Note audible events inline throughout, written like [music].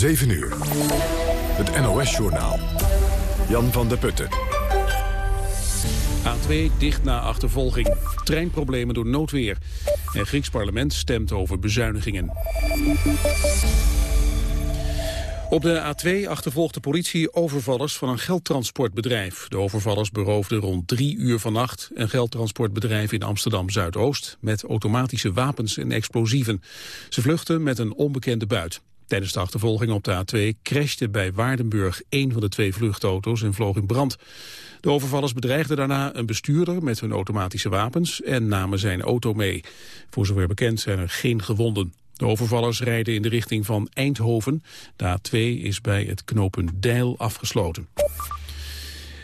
7 uur. Het NOS-journaal. Jan van der Putten. A2 dicht na achtervolging. Treinproblemen door noodweer. En Grieks parlement stemt over bezuinigingen. Op de A2 achtervolgt de politie overvallers van een geldtransportbedrijf. De overvallers beroofden rond drie uur vannacht een geldtransportbedrijf in Amsterdam-Zuidoost met automatische wapens en explosieven. Ze vluchten met een onbekende buit. Tijdens de achtervolging op de A2 crashte bij Waardenburg één van de twee vluchtauto's en vloog in brand. De overvallers bedreigden daarna een bestuurder met hun automatische wapens en namen zijn auto mee. Voor zover bekend zijn er geen gewonden. De overvallers rijden in de richting van Eindhoven. De A2 is bij het knooppunt Deil afgesloten.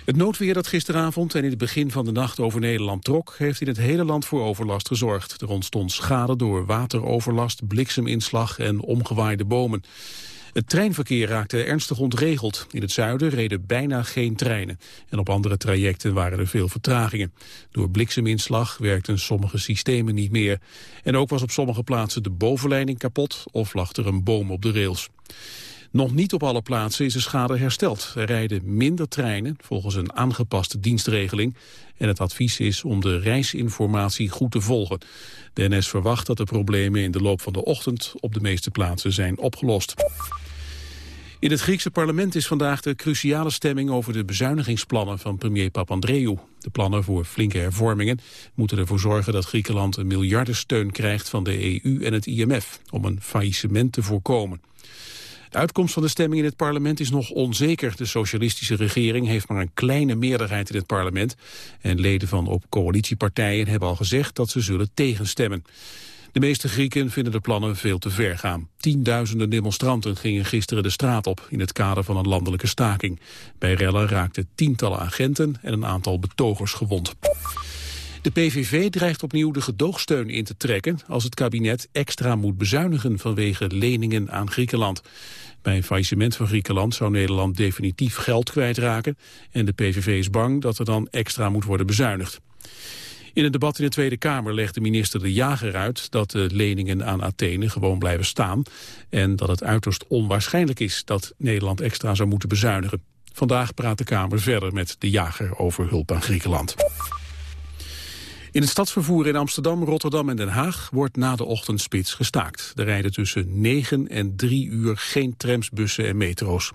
Het noodweer dat gisteravond en in het begin van de nacht over Nederland trok... heeft in het hele land voor overlast gezorgd. Er ontstond schade door wateroverlast, blikseminslag en omgewaaide bomen. Het treinverkeer raakte ernstig ontregeld. In het zuiden reden bijna geen treinen. En op andere trajecten waren er veel vertragingen. Door blikseminslag werkten sommige systemen niet meer. En ook was op sommige plaatsen de bovenleiding kapot... of lag er een boom op de rails. Nog niet op alle plaatsen is de schade hersteld. Er rijden minder treinen volgens een aangepaste dienstregeling. En het advies is om de reisinformatie goed te volgen. De NS verwacht dat de problemen in de loop van de ochtend op de meeste plaatsen zijn opgelost. In het Griekse parlement is vandaag de cruciale stemming over de bezuinigingsplannen van premier Papandreou. De plannen voor flinke hervormingen moeten ervoor zorgen dat Griekenland een miljardensteun krijgt van de EU en het IMF om een faillissement te voorkomen. De uitkomst van de stemming in het parlement is nog onzeker. De socialistische regering heeft maar een kleine meerderheid in het parlement. En leden van op coalitiepartijen hebben al gezegd dat ze zullen tegenstemmen. De meeste Grieken vinden de plannen veel te ver gaan. Tienduizenden demonstranten gingen gisteren de straat op in het kader van een landelijke staking. Bij rellen raakten tientallen agenten en een aantal betogers gewond. De PVV dreigt opnieuw de gedoogsteun in te trekken als het kabinet extra moet bezuinigen vanwege leningen aan Griekenland. Bij een faillissement van Griekenland zou Nederland definitief geld kwijtraken en de PVV is bang dat er dan extra moet worden bezuinigd. In het debat in de Tweede Kamer legde minister De Jager uit dat de leningen aan Athene gewoon blijven staan en dat het uiterst onwaarschijnlijk is dat Nederland extra zou moeten bezuinigen. Vandaag praat de Kamer verder met De Jager over hulp aan Griekenland. In het stadsvervoer in Amsterdam, Rotterdam en Den Haag wordt na de ochtendspits gestaakt. Er rijden tussen 9 en 3 uur geen trams, bussen en metro's.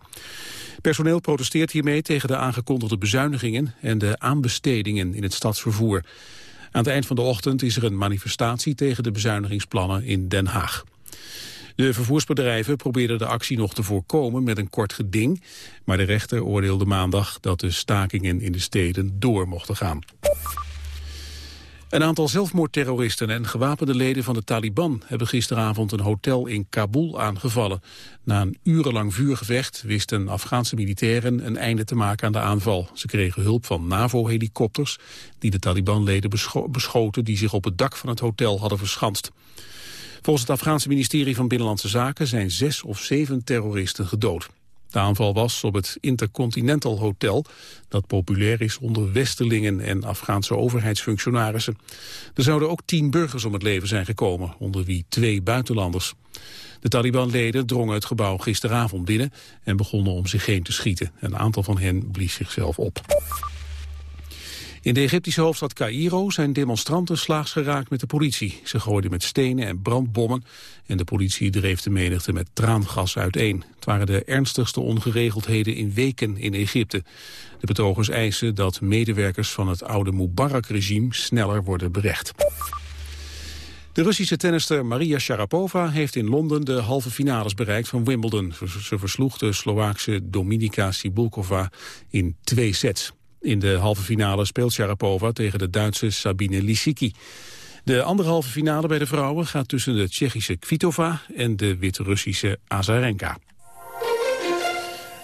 Personeel protesteert hiermee tegen de aangekondigde bezuinigingen en de aanbestedingen in het stadsvervoer. Aan het eind van de ochtend is er een manifestatie tegen de bezuinigingsplannen in Den Haag. De vervoersbedrijven probeerden de actie nog te voorkomen met een kort geding, maar de rechter oordeelde maandag dat de stakingen in de steden door mochten gaan. Een aantal zelfmoordterroristen en gewapende leden van de Taliban hebben gisteravond een hotel in Kabul aangevallen. Na een urenlang vuurgevecht wisten Afghaanse militairen een einde te maken aan de aanval. Ze kregen hulp van NAVO-helikopters die de Taliban-leden beschoten die zich op het dak van het hotel hadden verschanst. Volgens het Afghaanse ministerie van Binnenlandse Zaken zijn zes of zeven terroristen gedood. De aanval was op het Intercontinental Hotel, dat populair is onder Westelingen en Afghaanse overheidsfunctionarissen. Er zouden ook tien burgers om het leven zijn gekomen, onder wie twee buitenlanders. De Taliban-leden drongen het gebouw gisteravond binnen en begonnen om zich heen te schieten. Een aantal van hen blies zichzelf op. In de Egyptische hoofdstad Cairo zijn demonstranten slaags geraakt met de politie. Ze gooiden met stenen en brandbommen en de politie dreef de menigte met traangas uiteen. Het waren de ernstigste ongeregeldheden in weken in Egypte. De betogers eisen dat medewerkers van het oude Mubarak-regime sneller worden berecht. De Russische tennister Maria Sharapova heeft in Londen de halve finales bereikt van Wimbledon. Ze versloeg de Slovaakse Dominika Sibulkova in twee sets. In de halve finale speelt Sharapova tegen de Duitse Sabine Lisicki. De andere halve finale bij de vrouwen gaat tussen de Tsjechische Kvitova en de Wit-Russische Azarenka.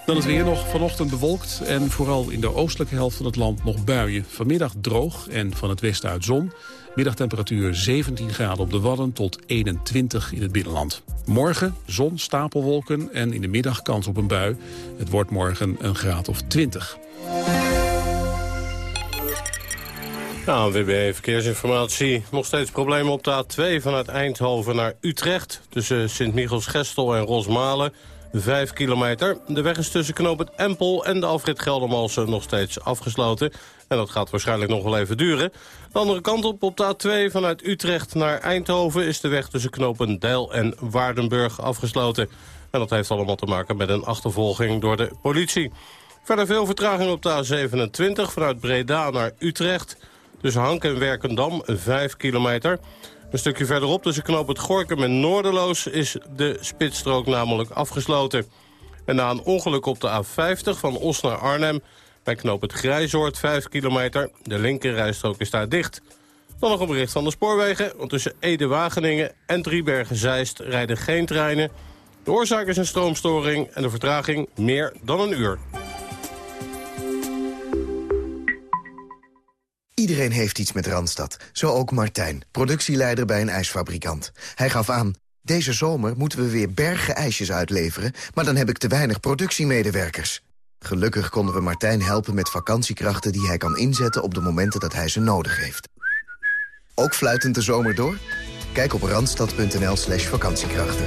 Dan het weer nog vanochtend bewolkt en vooral in de oostelijke helft van het land nog buien. Vanmiddag droog en van het westen uit zon. Middagtemperatuur 17 graden op de Wadden tot 21 in het binnenland. Morgen zon, stapelwolken en in de middag kans op een bui. Het wordt morgen een graad of 20. ANWB Verkeersinformatie. Nog steeds problemen op de A2 vanuit Eindhoven naar Utrecht. Tussen Sint-Michels-Gestel en Rosmalen. 5 kilometer. De weg is tussen knooppunt Empel en de Alfred Geldermalsen nog steeds afgesloten. En dat gaat waarschijnlijk nog wel even duren. De andere kant op, op de A2 vanuit Utrecht naar Eindhoven... is de weg tussen knooppunt Deil en Waardenburg afgesloten. En dat heeft allemaal te maken met een achtervolging door de politie. Verder veel vertraging op de A27 vanuit Breda naar Utrecht. Tussen Hank en Werkendam, 5 kilometer. Een stukje verderop tussen knoop het Gorkum en Noorderloos... is de spitsstrook namelijk afgesloten. En na een ongeluk op de A50 van Os naar Arnhem... bij knoop het Grijzoord, 5 kilometer. De linkerrijstrook is daar dicht. Dan nog een bericht van de spoorwegen. Want tussen Ede-Wageningen en Driebergen-Zeist rijden geen treinen. De oorzaak is een stroomstoring en de vertraging meer dan een uur. Iedereen heeft iets met Randstad. Zo ook Martijn, productieleider bij een ijsfabrikant. Hij gaf aan, deze zomer moeten we weer bergen ijsjes uitleveren... maar dan heb ik te weinig productiemedewerkers. Gelukkig konden we Martijn helpen met vakantiekrachten... die hij kan inzetten op de momenten dat hij ze nodig heeft. Ook fluitend de zomer door? Kijk op randstad.nl slash vakantiekrachten.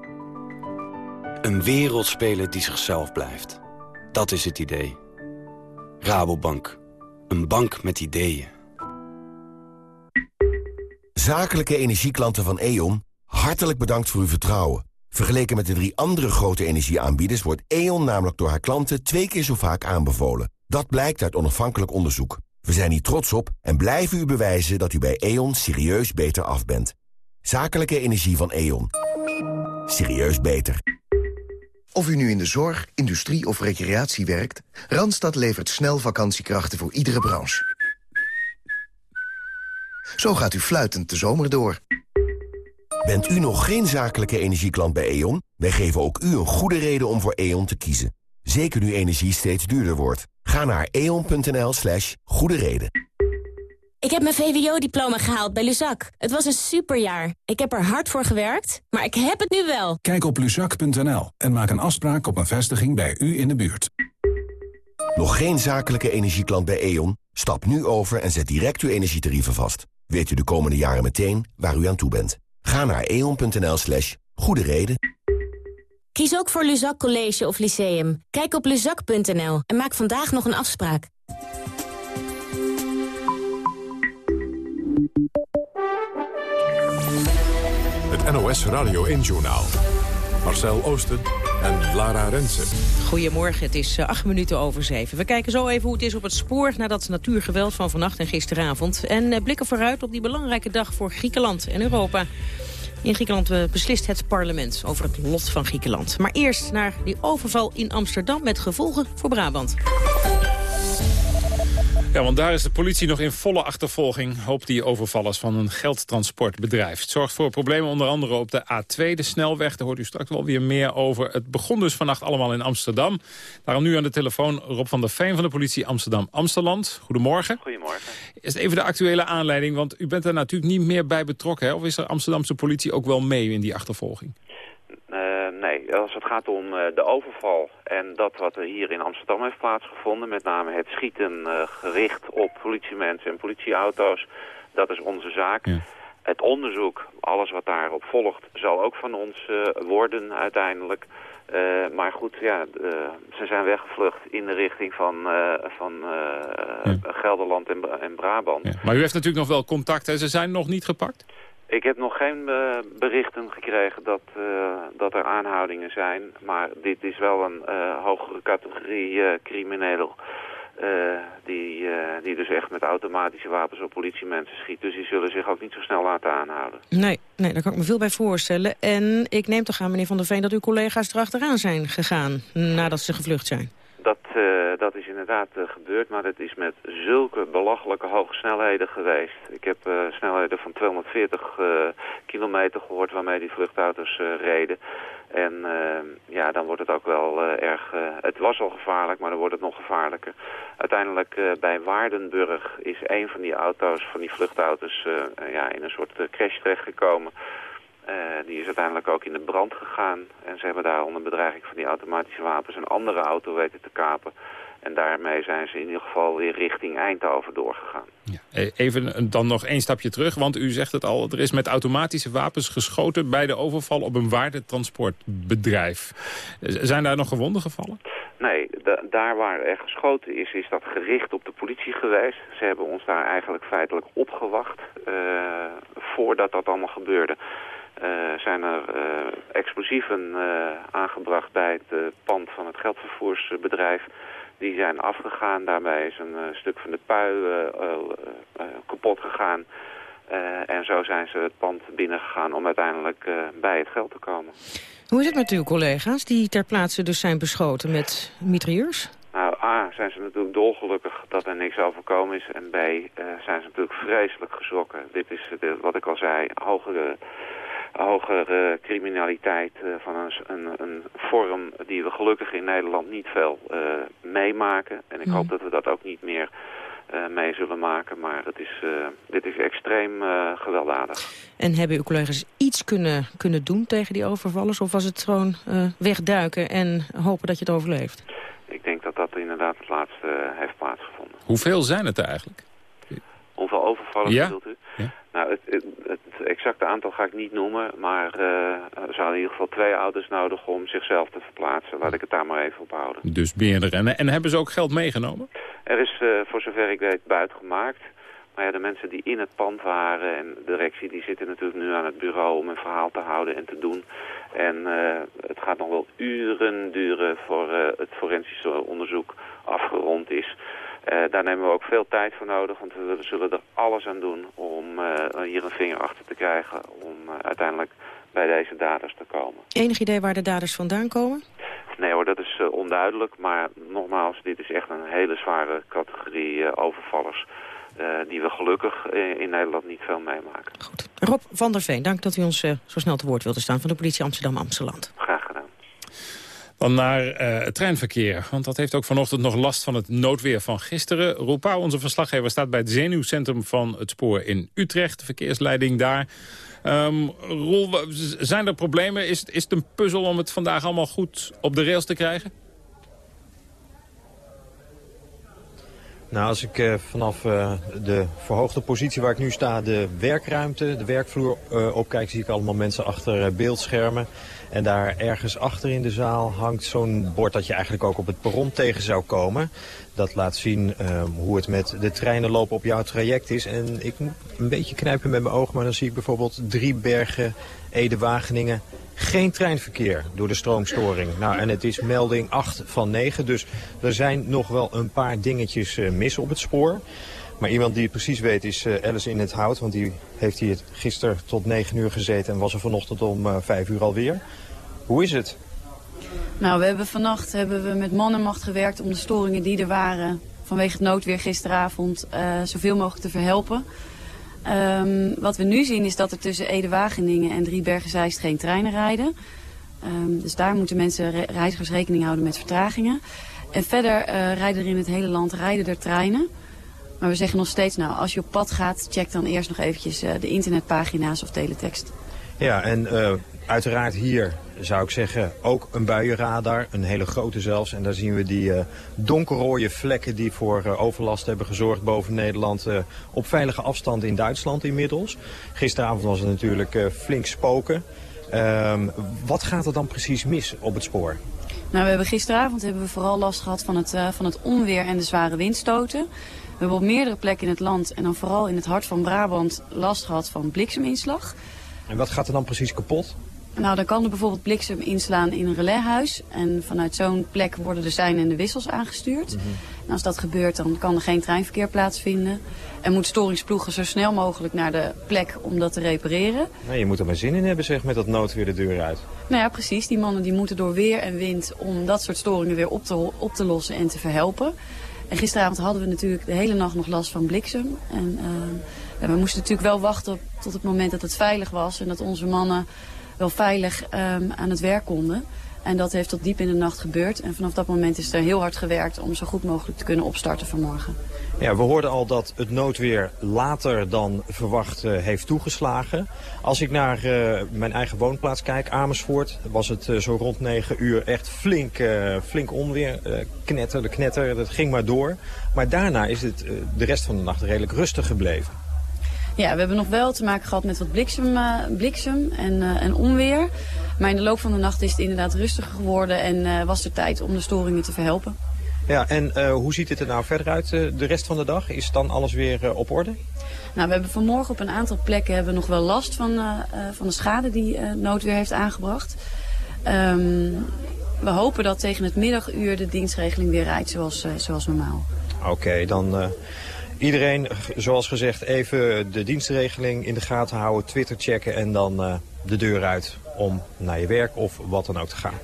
Een wereldspeler die zichzelf blijft. Dat is het idee. Rabobank. Een bank met ideeën. Zakelijke energieklanten van E.ON, hartelijk bedankt voor uw vertrouwen. Vergeleken met de drie andere grote energieaanbieders... wordt E.ON namelijk door haar klanten twee keer zo vaak aanbevolen. Dat blijkt uit onafhankelijk onderzoek. We zijn hier trots op en blijven u bewijzen dat u bij E.ON serieus beter af bent. Zakelijke energie van E.ON. Serieus beter. Of u nu in de zorg, industrie of recreatie werkt... Randstad levert snel vakantiekrachten voor iedere branche. Zo gaat u fluitend de zomer door. Bent u nog geen zakelijke energieklant bij E.ON? Wij geven ook u een goede reden om voor E.ON te kiezen. Zeker nu energie steeds duurder wordt. Ga naar eon.nl slash goede reden. Ik heb mijn VWO-diploma gehaald bij Luzak. Het was een superjaar. Ik heb er hard voor gewerkt, maar ik heb het nu wel. Kijk op luzak.nl en maak een afspraak op een vestiging bij u in de buurt. Nog geen zakelijke energieklant bij E.ON? Stap nu over en zet direct uw energietarieven vast. Weet u de komende jaren meteen waar u aan toe bent. Ga naar eon.nl slash goede reden. Kies ook voor Luzak College of Lyceum. Kijk op luzak.nl en maak vandaag nog een afspraak. NOS Radio 1-journaal. Marcel Oosten en Lara Rensen. Goedemorgen, het is eh, acht minuten over zeven. We kijken zo even hoe het is op het spoor na dat natuurgeweld van vannacht en gisteravond. En eh, blikken vooruit op die belangrijke dag voor Griekenland en Europa. In Griekenland eh, beslist het parlement over het lot van Griekenland. Maar eerst naar die overval in Amsterdam met gevolgen voor Brabant. Ja, want daar is de politie nog in volle achtervolging... hoopt die overvallers van een geldtransportbedrijf. Het zorgt voor problemen onder andere op de A2, de snelweg. Daar hoort u straks wel weer meer over. Het begon dus vannacht allemaal in Amsterdam. Daarom nu aan de telefoon Rob van der Veen van de politie Amsterdam-Amsteland. Goedemorgen. Goedemorgen. Is even de actuele aanleiding, want u bent er natuurlijk niet meer bij betrokken. Hè? Of is de Amsterdamse politie ook wel mee in die achtervolging? Als het gaat om uh, de overval en dat wat er hier in Amsterdam heeft plaatsgevonden, met name het schieten uh, gericht op politiemensen en politieauto's, dat is onze zaak. Ja. Het onderzoek, alles wat daarop volgt, zal ook van ons uh, worden uiteindelijk. maar goed, ja, ze zijn weggevlucht in de richting van, van ja. Gelderland en, en Brabant. Ja. Maar u heeft natuurlijk nog wel contact, hè? Ze zijn nog niet gepakt? Ik heb nog geen uh, berichten gekregen dat, uh, dat er aanhoudingen zijn. Maar dit is wel een uh, hogere categorie crimineel. die, die dus echt met automatische wapens op politiemensen schiet. Dus die zullen zich ook niet zo snel laten aanhouden. Nee, nee daar kan ik me veel bij voorstellen. En ik neem toch aan, meneer Van der Veen, dat uw collega's erachteraan zijn gegaan nadat ze gevlucht zijn? Dat uh, dat is inderdaad uh, gebeurd, maar het is met zulke belachelijke hoge snelheden geweest. Ik heb uh, snelheden van 240 kilometer gehoord waarmee die vluchtauto's reden. En ja, dan wordt het ook wel erg... het was al gevaarlijk, maar dan wordt het nog gevaarlijker. Uiteindelijk bij Waardenburg is een van die auto's, van die vluchtauto's, ja, in een soort crash terechtgekomen. Uh, die is uiteindelijk ook in de brand gegaan. En ze hebben daar onder bedreiging van die automatische wapens een andere auto weten te kapen. En daarmee zijn ze in ieder geval weer richting Eindhoven doorgegaan. Ja. E, even dan nog één stapje terug, want u zegt het al... er is met automatische wapens geschoten bij de overval op een waardetransportbedrijf. Zijn daar nog gewonden gevallen? Nee, daar waar er geschoten is, is dat gericht op de politie geweest. Ze hebben ons daar eigenlijk feitelijk opgewacht uh, voordat dat allemaal gebeurde. Uh, zijn er uh, explosieven uh, aangebracht bij het pand van het geldvervoersbedrijf. Die zijn afgegaan. Daarbij is een stuk van de pui kapot gegaan. en zo zijn ze het pand binnengegaan om uiteindelijk bij het geld te komen. Hoe is het met uw collega's die ter plaatse dus zijn beschoten met mitrailleurs? Nou, A, zijn ze natuurlijk dolgelukkig dat er niks overkomen is. En B, zijn ze natuurlijk vreselijk geschrokken. Dit is, wat ik al zei, hogere hogere criminaliteit uh, van een, een, een, vorm die we gelukkig in Nederland niet veel uh, meemaken. En ik hoop dat we dat ook niet meer uh, mee zullen maken. Maar het is, dit is extreem gewelddadig. En hebben uw collega's iets kunnen, kunnen doen tegen die overvallers? Of was het gewoon wegduiken en hopen dat je het overleeft? Ik denk dat dat inderdaad het laatste heeft plaatsgevonden. Hoeveel zijn het er eigenlijk? Hoeveel overvallers ja? u? Ja? Nou, het, het, het, exacte aantal ga ik niet noemen, maar uh, er zijn in ieder geval twee ouders nodig om zichzelf te verplaatsen. Laat ik het daar maar even op houden. Dus meerdere. En, en hebben ze ook geld meegenomen? Er is, uh, voor zover ik weet, buit gemaakt. Maar ja, de mensen die in het pand waren en de directie, die zitten natuurlijk nu aan het bureau om een verhaal te houden en te doen. En uh, het gaat nog wel uren duren voor het forensische onderzoek afgerond is. Uh, daar nemen we ook veel tijd voor nodig, want we zullen er alles aan doen om uh, hier een vinger achter te krijgen om uh, uiteindelijk bij deze daders te komen. Enig idee waar de daders vandaan komen? Nee hoor, dat is onduidelijk, maar nogmaals, dit is echt een hele zware categorie overvallers. die we gelukkig in Nederland niet veel meemaken. Goed. Rob van der Veen, dank dat u ons zo snel te woord wilde staan van de politie Amsterdam-Amsterdam. Graag. Dan naar uh, het treinverkeer. Want dat heeft ook vanochtend nog last van het noodweer van gisteren. Roel Pauw, onze verslaggever, staat bij het zenuwcentrum van het spoor in Utrecht. De verkeersleiding daar. Um, zijn er problemen? Is, is het een puzzel om het vandaag allemaal goed op de rails te krijgen? Nou, als ik uh, vanaf uh, de verhoogde positie waar ik nu sta, de werkruimte, de werkvloer opkijk, zie ik allemaal mensen achter beeldschermen. En daar ergens achter in de zaal hangt zo'n bord dat je eigenlijk ook op het perron tegen zou komen. Dat laat zien uh, hoe het met de treinen lopen op jouw traject is. En ik moet een beetje knijpen met mijn ogen, maar dan zie ik bijvoorbeeld drie bergen, Ede-Wageningen. Geen treinverkeer door de stroomstoring. Nou, en het is melding 8 van 9, dus er zijn nog wel een paar dingetjes uh, mis op het spoor. Maar iemand die het precies weet is uh, Alice in het Hout. Want die heeft hier gisteren tot 9 uur gezeten en was er vanochtend om uh, 5 uur alweer. Hoe is het? Nou, we hebben vannacht hebben we met man en macht gewerkt om de storingen die er waren vanwege het noodweer gisteravond uh, zoveel mogelijk te verhelpen. Um, wat we nu zien is dat er tussen Ede-Wageningen en Driebergen-Zeist geen treinen rijden. Um, dus daar moeten mensen, re reizigers rekening houden met vertragingen. En verder rijden er in het hele land rijden er treinen. Maar we zeggen nog steeds, nou, als je op pad gaat, check dan eerst nog eventjes uh, de internetpagina's of teletext. Ja, en uh, uiteraard hier zou ik zeggen ook een buienradar, een hele grote zelfs. En daar zien we die uh, donkerrode vlekken die voor uh, overlast hebben gezorgd boven Nederland op veilige afstand in Duitsland inmiddels. Gisteravond was het natuurlijk flink spoken. Um, wat gaat er dan precies mis op het spoor? Nou, we hebben gisteravond hebben we vooral last gehad van het, van het onweer en de zware windstoten. We hebben op meerdere plekken in het land en dan vooral in het hart van Brabant last gehad van blikseminslag. En wat gaat er dan precies kapot? Nou, dan kan er bijvoorbeeld bliksem inslaan in een relaishuis. En vanuit zo'n plek worden de seinen en de wissels aangestuurd. Mm -hmm. En als dat gebeurt, dan kan er geen treinverkeer plaatsvinden. En moet storingsploegen zo snel mogelijk naar de plek om dat te repareren. Nou, je moet er maar zin in hebben, zeg, met dat noodweer de deur uit. Nou ja, precies. Die mannen die moeten door weer en wind om dat soort storingen weer op te, op te lossen en te verhelpen. Gisteravond hadden we natuurlijk de hele nacht nog last van bliksem. En uh, we moesten natuurlijk wel wachten tot het moment dat het veilig was. En dat onze mannen wel veilig um, aan het werk konden. En dat heeft tot diep in de nacht gebeurd. En vanaf dat moment is er heel hard gewerkt om zo goed mogelijk te kunnen opstarten vanmorgen. Ja, we hoorden al dat het noodweer later dan verwacht uh, heeft toegeslagen. Als ik naar uh, mijn eigen woonplaats kijk, Amersfoort, was het uh, zo rond 9 uur echt flink, flink onweer. knetter, de knetter, dat ging maar door. Maar daarna is het de rest van de nacht redelijk rustig gebleven. Ja, we hebben nog wel te maken gehad met wat bliksem, bliksem en, en onweer. Maar in de loop van de nacht is het inderdaad rustiger geworden en was er tijd om de storingen te verhelpen. Ja, en uh, hoe ziet het er nou verder uit uh, de rest van de dag? Is dan alles weer uh, op orde? Nou, we hebben vanmorgen op een aantal plekken hebben we nog wel last van, van de schade die noodweer heeft aangebracht. Um, we hopen dat tegen het middaguur de dienstregeling weer rijdt zoals, zoals normaal. Oké, okay, dan iedereen, zoals gezegd, even de dienstregeling in de gaten houden, Twitter checken en dan de deur uit om naar je werk of wat dan ook te gaan.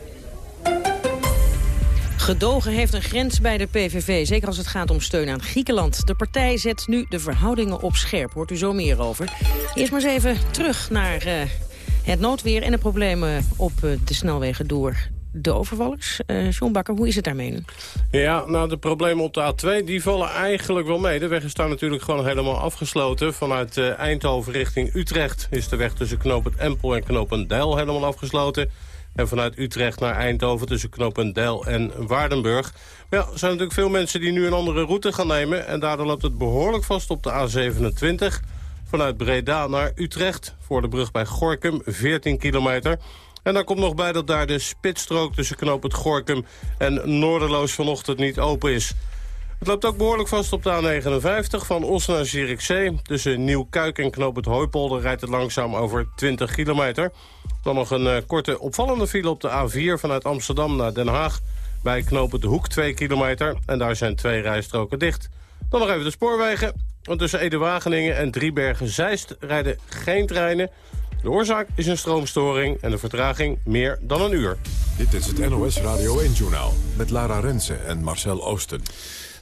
Gedogen heeft een grens bij de PVV, zeker als het gaat om steun aan Griekenland. De partij zet nu de verhoudingen op scherp, hoort u zo meer over. Eerst maar eens even terug naar uh, het noodweer en de problemen op uh, de snelwegen door de overvallers. Uh, Bakker, hoe is het daarmee? Ja, nou de problemen op de A2 die vallen eigenlijk wel mee. De weg is daar natuurlijk gewoon helemaal afgesloten. Vanuit uh, Eindhoven richting Utrecht is de weg tussen knooppunt Empel en knooppunt Deil helemaal afgesloten. En vanuit Utrecht naar Eindhoven tussen Knopendel en Waardenburg. Ja, er zijn natuurlijk veel mensen die nu een andere route gaan nemen. En daardoor loopt het behoorlijk vast op de A27. Vanuit Breda naar Utrecht. Voor de brug bij Gorkum, 14 kilometer. En daar komt nog bij dat daar de spitsstrook tussen knooppunt Gorkum en Noorderloos vanochtend niet open is. Het loopt ook behoorlijk vast op de A59 van Os naar Zierikzee. Tussen Nieuw-Kuik en Knoop het Hooipolder rijdt het langzaam over 20 kilometer. Dan nog een uh, korte opvallende file op de A4 vanuit Amsterdam naar Den Haag. Bij Knoop het Hoek 2 kilometer en daar zijn twee rijstroken dicht. Dan nog even de spoorwegen. Want tussen Ede-Wageningen en Driebergen-Zeist rijden geen treinen. De oorzaak is een stroomstoring en de vertraging meer dan een uur. Dit is het NOS Radio 1-journaal met Lara Rensen en Marcel Oosten.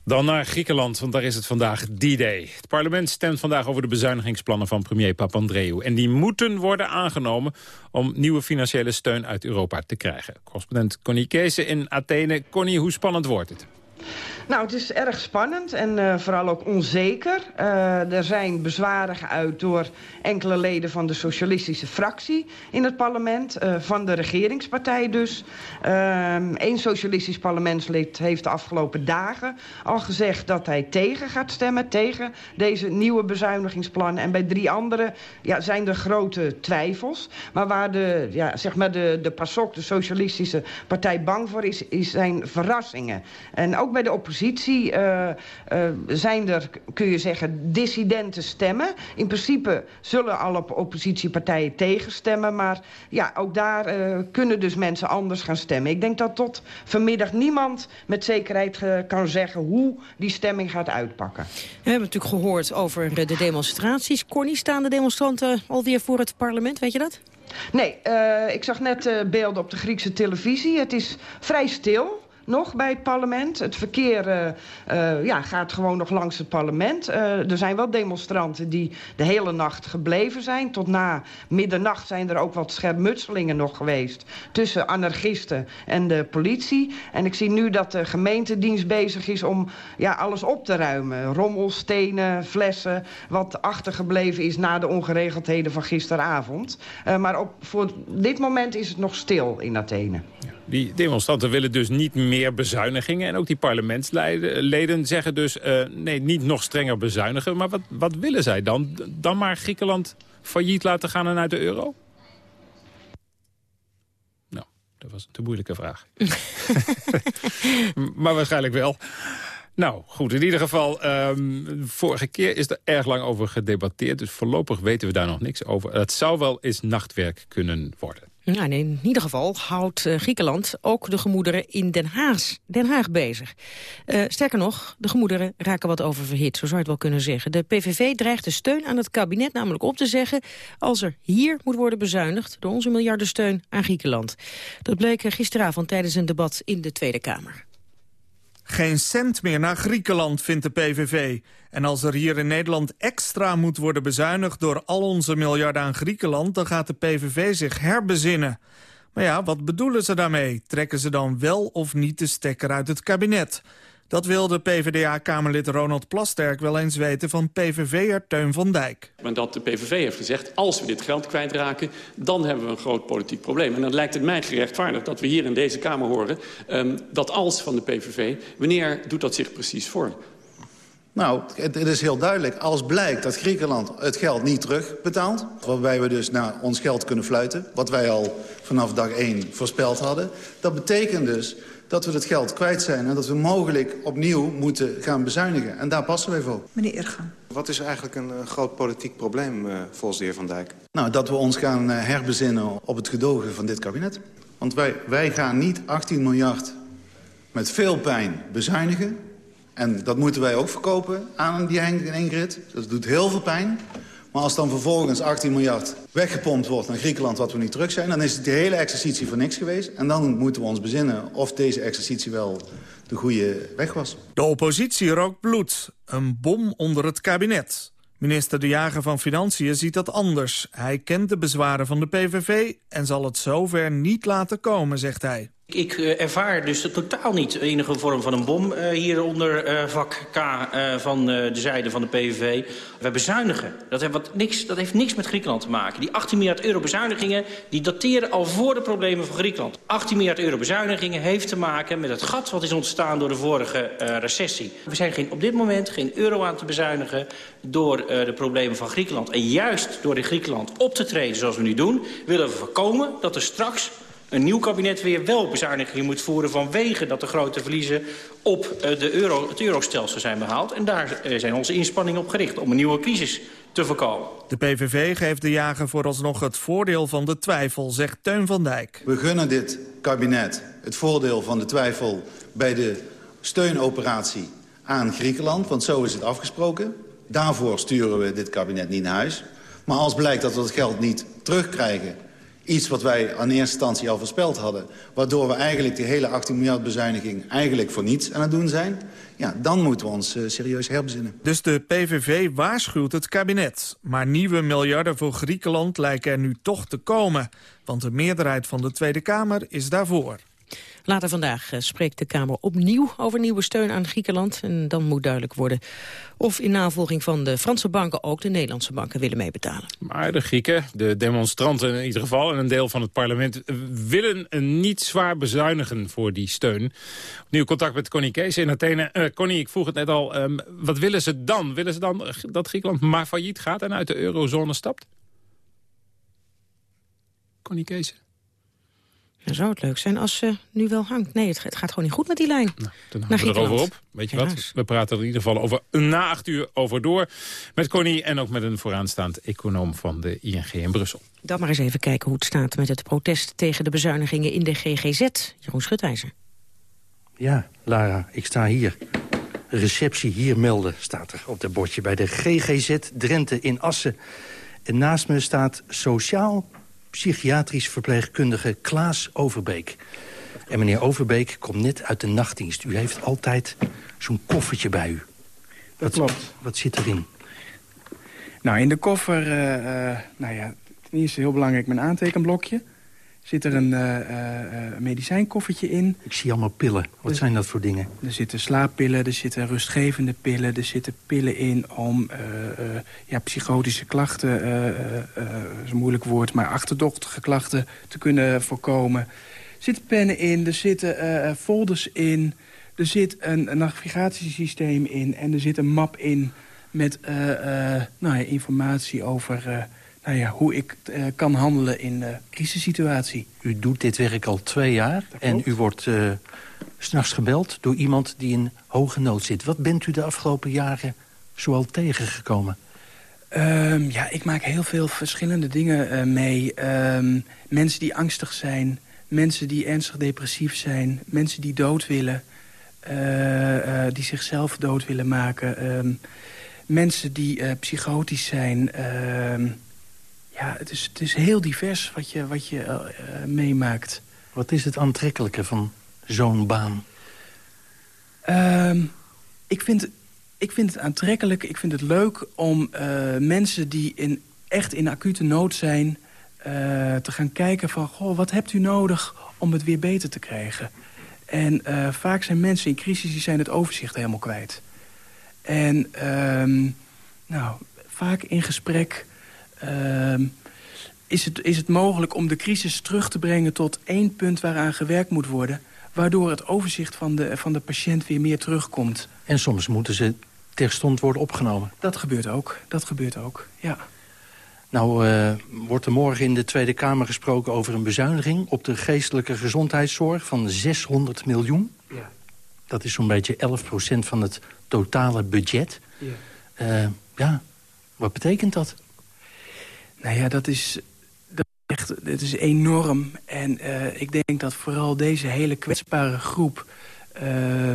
Dan naar Griekenland, want daar is het vandaag D-Day. Het parlement stemt vandaag over de bezuinigingsplannen van premier Papandreou. En die moeten worden aangenomen om nieuwe financiële steun uit Europa te krijgen. Correspondent Connie Kees in Athene. Connie, hoe spannend wordt het? Nou, het is erg spannend en uh, vooral ook onzeker. Uh, er zijn bezwaren geuit door enkele leden van de socialistische fractie in het parlement. Uh, van de regeringspartij dus. Eén ehm, socialistisch parlementslid heeft de afgelopen dagen al gezegd dat hij tegen gaat stemmen. Tegen deze nieuwe bezuinigingsplannen. En bij drie anderen ja, zijn er grote twijfels. Maar waar de, ja, zeg maar de, de PASOK, de socialistische partij, bang voor is, is zijn verrassingen. En ook bij de oppositie uh, uh, zijn er, kun je zeggen, dissidente stemmen. In principe zullen alle oppositiepartijen tegenstemmen. Maar ja, ook daar uh, kunnen dus mensen anders gaan stemmen. Ik denk dat tot vanmiddag niemand met zekerheid kan zeggen hoe die stemming gaat uitpakken. We hebben natuurlijk gehoord over de demonstraties. Corny, staan de demonstranten alweer voor het parlement, weet je dat? Nee, uh, ik zag net uh, beelden op de Griekse televisie. Het is vrij stil nog bij het parlement. Het verkeer uh, uh, ja, gaat gewoon nog langs het parlement. Uh, er zijn wel demonstranten die de hele nacht gebleven zijn. Tot na middernacht zijn er ook wat schermutselingen nog geweest... tussen anarchisten en de politie. En ik zie nu dat de gemeentedienst bezig is om ja, alles op te ruimen. Rommels, stenen, flessen, wat achtergebleven is... na de ongeregeldheden van gisteravond. maar op, voor dit moment is het nog stil in Athene. Die demonstranten willen dus niet meer bezuinigingen. En ook die parlementsleden zeggen dus... Uh, nee, niet nog strenger bezuinigen. Maar wat, wat willen zij dan? Dan maar Griekenland failliet laten gaan en uit de euro? Nou, dat was een te moeilijke vraag. [laughs] maar waarschijnlijk wel. Nou, goed. In ieder geval, um, vorige keer is er erg lang over gedebatteerd. Dus voorlopig weten we daar nog niks over. Het zou wel eens nachtwerk kunnen worden. Nou, in ieder geval houdt uh, Griekenland ook de gemoederen in Den Haag, Den Haag bezig. Uh, sterker nog, de gemoederen raken wat oververhit, zo zou je het wel kunnen zeggen. De PVV dreigt de steun aan het kabinet namelijk op te zeggen... als er hier moet worden bezuinigd door onze miljardensteun aan Griekenland. Dat bleek gisteravond tijdens een debat in de Tweede Kamer. Geen cent meer naar Griekenland, vindt de PVV. En als er hier in Nederland extra moet worden bezuinigd... door al onze miljarden aan Griekenland... dan gaat de PVV zich herbezinnen. Maar ja, wat bedoelen ze daarmee? Trekken ze dan wel of niet de stekker uit het kabinet? Dat wilde PvdA-kamerlid Ronald Plasterk wel eens weten van PVV'er Teun van Dijk. Maar dat de PVV heeft gezegd, als we dit geld kwijtraken... dan hebben we een groot politiek probleem. En dan lijkt het mij gerechtvaardigd dat we hier in deze Kamer horen... Um, dat als van de PVV, wanneer doet dat zich precies voor? Nou, het, het, is heel duidelijk. Als blijkt dat Griekenland het geld niet terugbetaalt... waarbij we dus naar ons geld kunnen fluiten... wat wij al vanaf dag 1 voorspeld hadden... dat betekent dus dat we het geld kwijt zijn... en dat we mogelijk opnieuw moeten gaan bezuinigen. En daar passen wij voor. Meneer Ergaan. Wat is eigenlijk een groot politiek probleem uh, volgens de heer Van Dijk? Nou, dat we ons gaan uh, herbezinnen op het gedogen van dit kabinet. Want wij, wij gaan niet 18 miljard met veel pijn bezuinigen... En dat moeten wij ook verkopen aan die Henk en Ingrid. Dat doet heel veel pijn. Maar als dan vervolgens 18 miljard weggepompt wordt naar Griekenland... wat we niet terug zijn, dan is de hele exercitie voor niks geweest. En dan moeten we ons bezinnen of deze exercitie wel de goede weg was. De oppositie rookt bloed. Een bom onder het kabinet. Minister De Jager van Financiën ziet dat anders. Hij kent de bezwaren van de PVV en zal het zover niet laten komen, zegt hij. Ik uh, ervaar dus totaal niet enige vorm van een bom uh, hier onder uh, vak K van de zijde van de PVV. We bezuinigen. Dat heeft, wat niks, dat heeft niks met Griekenland te maken. Die 18 miljard euro bezuinigingen die dateren al voor de problemen van Griekenland. 18 miljard euro bezuinigingen heeft te maken met het gat wat is ontstaan door de vorige recessie. We zijn geen, op dit moment geen euro aan te bezuinigen door de problemen van Griekenland. En juist door in Griekenland op te treden zoals we nu doen, willen we voorkomen dat er straks een nieuw kabinet weer wel bezuinigingen moet voeren... vanwege dat de grote verliezen op uh, de euro, het eurostelsel zijn behaald. En daar uh, zijn onze inspanningen op gericht om een nieuwe crisis te voorkomen. De PVV geeft de jager vooralsnog het voordeel van de twijfel, zegt Teun van Dijk. We gunnen dit kabinet het voordeel van de twijfel bij de steunoperatie aan Griekenland. Want zo is het afgesproken. Daarvoor sturen we dit kabinet niet naar huis. Maar als blijkt dat we het geld niet terugkrijgen Iets wat wij aan eerste instantie al voorspeld hadden. Waardoor we eigenlijk die hele 18 miljard bezuiniging eigenlijk voor niets aan het doen zijn. Ja, dan moeten we ons uh, serieus herbezinnen. Dus de PVV waarschuwt het kabinet. Maar nieuwe miljarden voor Griekenland lijken er nu toch te komen. Want de meerderheid van de Tweede Kamer is daarvoor. Later vandaag eh, spreekt de Kamer opnieuw over nieuwe steun aan Griekenland. En dan moet duidelijk worden of in navolging van de Franse banken ook de Nederlandse banken willen meebetalen. Maar de Grieken, de demonstranten in ieder geval en een deel van het parlement willen niet zwaar bezuinigen voor die steun. Opnieuw contact met Connie Kees in Athene. Uh, Connie, ik vroeg het net al, um, wat willen ze dan? Willen ze dan dat Griekenland maar failliet gaat en uit de eurozone stapt? Connie Kees. Dan zou het leuk zijn als ze nu wel hangt. Nee, het, gaat gewoon niet goed met die lijn. Nou, dan hangen we erover op. Weet je wat? We praten er in ieder geval over na acht uur over door. Met Connie en ook met een vooraanstaand econoom van de ING in Brussel. Dan maar eens even kijken hoe het staat met het protest tegen de bezuinigingen in de GGZ. Jeroen Schutijzer. Ja, Lara, ik sta hier. Receptie hier melden staat er op het bordje bij de GGZ Drenthe in Assen. En naast me staat sociaal psychiatrisch verpleegkundige Klaas Overbeek. En meneer Overbeek komt net uit de nachtdienst. U heeft altijd zo'n koffertje bij u. Dat klopt. Wat zit erin? Nou, in de koffer, uh, uh, nou ja, ten eerste heel belangrijk mijn aantekenblokje zit er een uh, uh, medicijnkoffertje in. Ik zie allemaal pillen. Wat zijn dat voor dingen? Er zitten slaappillen, er zitten rustgevende pillen... er zitten pillen in om uh, ja, psychotische klachten... dat is een moeilijk woord, maar achterdochtige klachten te kunnen voorkomen. Er zitten pennen in, er zitten folders in... er zit een, een, navigatiesysteem in en er zit een map in... met nou ja, informatie over nou ja, hoe ik uh, kan handelen in uh, crisissituatie. U doet dit werk al twee jaar en u wordt uh, s'nachts gebeld door iemand die in hoge nood zit. Wat bent u de afgelopen jaren zoal tegengekomen? Ehm, ja, ik maak heel veel verschillende dingen mee. Ehm, mensen die angstig zijn, mensen die ernstig depressief zijn... mensen die dood willen, die zichzelf dood willen maken... Um, mensen die psychotisch zijn. Ja, het is, het is heel divers wat je, wat je meemaakt. Wat is het aantrekkelijke van zo'n baan? ik vind ik vind het aantrekkelijk, ik vind het leuk om uh, mensen die in, echt in acute nood zijn... Uh, te gaan kijken van, goh, wat hebt u nodig om het weer beter te krijgen? En uh, vaak zijn mensen in crisis die zijn het overzicht helemaal kwijt. En um, nou, vaak in gesprek is, het, is het mogelijk om de crisis terug te brengen... tot één punt waaraan gewerkt moet worden waardoor het overzicht van de, van de patiënt weer meer terugkomt. En soms moeten ze terstond worden opgenomen. Dat gebeurt ook, dat gebeurt ook, ja. Nou uh, wordt er morgen in de Tweede Kamer gesproken over een bezuiniging... op de geestelijke gezondheidszorg van 600 miljoen. Ja. Dat is zo'n beetje 11% van het totale budget. Ja. Uh, ja, wat betekent dat? Nou ja, dat is, dat echt dat is enorm. En uh, ik denk dat vooral deze hele kwetsbare groep... Uh,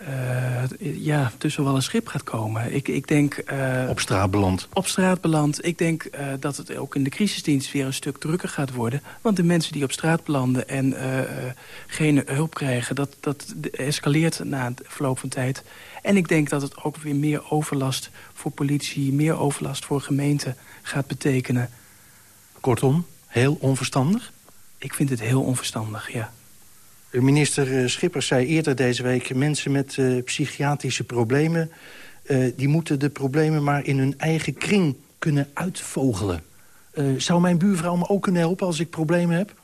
uh, ja, tussen wel een schip gaat komen. Ik, ik denk... Uh, op straat beland. Op straat beland. Ik denk uh, dat het ook in de crisisdienst weer een stuk drukker gaat worden. Want de mensen die op straat belanden en geen hulp krijgen... Dat, dat escaleert na het verloop van tijd. En ik denk dat het ook weer meer overlast voor politie... meer overlast voor gemeenten gaat betekenen. Kortom, heel onverstandig? Ik vind het heel onverstandig, ja. Minister eh, Schippers zei eerder deze week... mensen met uh, psychiatrische problemen... Uh, die moeten de problemen maar in hun eigen kring kunnen uitvogelen. Uh, zou mijn buurvrouw me ook kunnen helpen als ik problemen heb?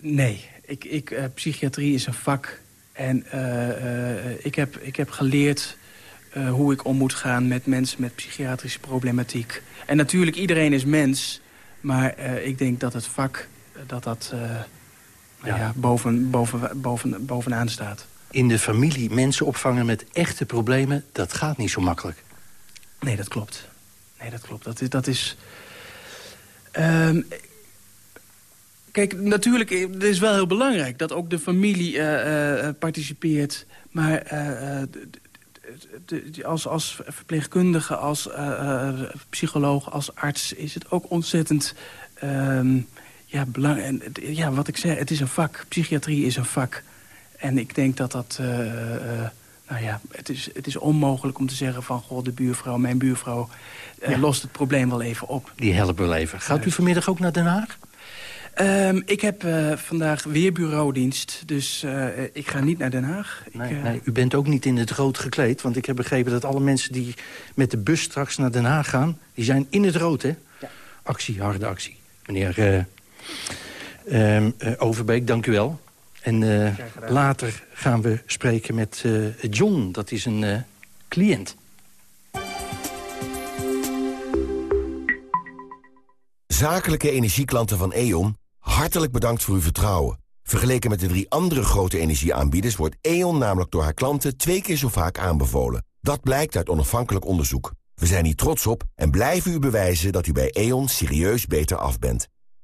nee, ik, ik, psychiatrie is een vak. En ik, heb, ik heb geleerd hoe ik om moet gaan met mensen met psychiatrische problematiek. En natuurlijk, iedereen is mens. Maar ik denk dat het vak... dat dat ja. ja, boven, boven, boven, bovenaan staat. In de familie mensen opvangen met echte problemen, dat gaat niet zo makkelijk. Nee, dat klopt. Nee, dat klopt. Dat is... Dat is um, kijk, natuurlijk, het is wel heel belangrijk dat ook de familie uh, uh, participeert. Maar als, als verpleegkundige, als psycholoog, als arts... is het ook ontzettend... Ja, belang, en, ja, wat ik zei, het is een vak. Psychiatrie is een vak. En ik denk dat dat... Uh, uh, nou ja, het is, het is onmogelijk om te zeggen van... goh, de buurvrouw, mijn buurvrouw, uh, ja. lost het probleem wel even op. Die helpen wel even. Gaat u vanmiddag ook naar Den Haag? Um, ik heb vandaag weer bureaudienst, dus ik ga niet naar Den Haag. Nee, ik, nee, u bent ook niet in het rood gekleed, want ik heb begrepen dat alle mensen die met de bus straks naar Den Haag gaan, die zijn in het rood, hè? Ja. Actie, harde actie. Meneer Um, uh, Overbeek, dank u wel. En uh, later gaan we spreken met uh, John, dat is een cliënt. Zakelijke energieklanten van E.ON, hartelijk bedankt voor uw vertrouwen. Vergeleken met de drie andere grote energieaanbieders... wordt E.ON namelijk door haar klanten twee keer zo vaak aanbevolen. Dat blijkt uit onafhankelijk onderzoek. We zijn hier trots op en blijven u bewijzen dat u bij E.ON serieus beter af bent.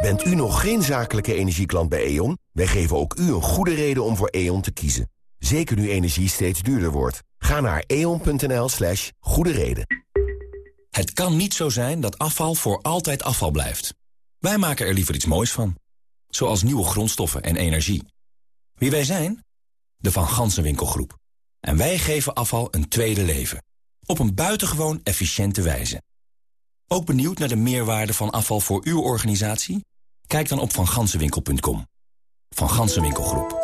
Bent u nog geen zakelijke energieklant bij E.ON? Wij geven ook u een goede reden om voor E.ON te kiezen. Zeker nu energie steeds duurder wordt. Ga naar eon.nl slash goede reden. Het kan niet zo zijn dat afval voor altijd afval blijft. Wij maken er liever iets moois van. Zoals nieuwe grondstoffen en energie. Wie wij zijn? De Van Gansenwinkelgroep. En wij geven afval een tweede leven. Op een buitengewoon efficiënte wijze. Ook benieuwd naar de meerwaarde van afval voor uw organisatie? Kijk dan op vangansenwinkel.com. Van Gansenwinkelgroep.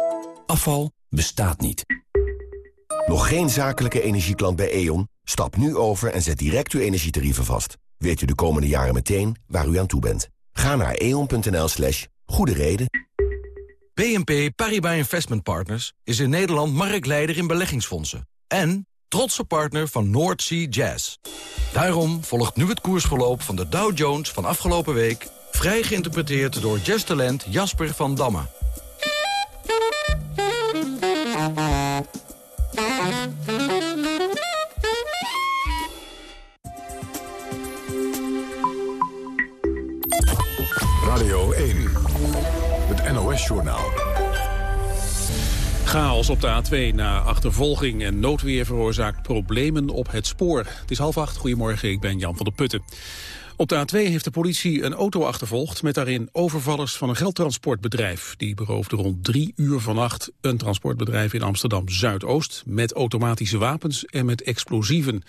Afval bestaat niet. Nog geen zakelijke energieklant bij E.ON? Stap nu over en zet direct uw energietarieven vast. Weet u de komende jaren meteen waar u aan toe bent. Ga naar eon.nl slash goede reden. BNP Paribas Investment Partners is in Nederland marktleider in beleggingsfondsen. En trotse partner van North Sea Jazz. Daarom volgt nu het koersverloop van de Dow Jones van afgelopen week... vrij geïnterpreteerd door jazztalent Jasper van Damme. Radio 1, het NOS-journaal. Chaos op de A2 na achtervolging en noodweer veroorzaakt problemen op het spoor. Het is half acht. Goedemorgen, ik ben Jan van der Putten. Op de A2 heeft de politie een auto achtervolgd met daarin overvallers van een geldtransportbedrijf. Die beroofde rond drie uur vannacht een transportbedrijf in Amsterdam-Zuidoost met automatische wapens en met explosieven.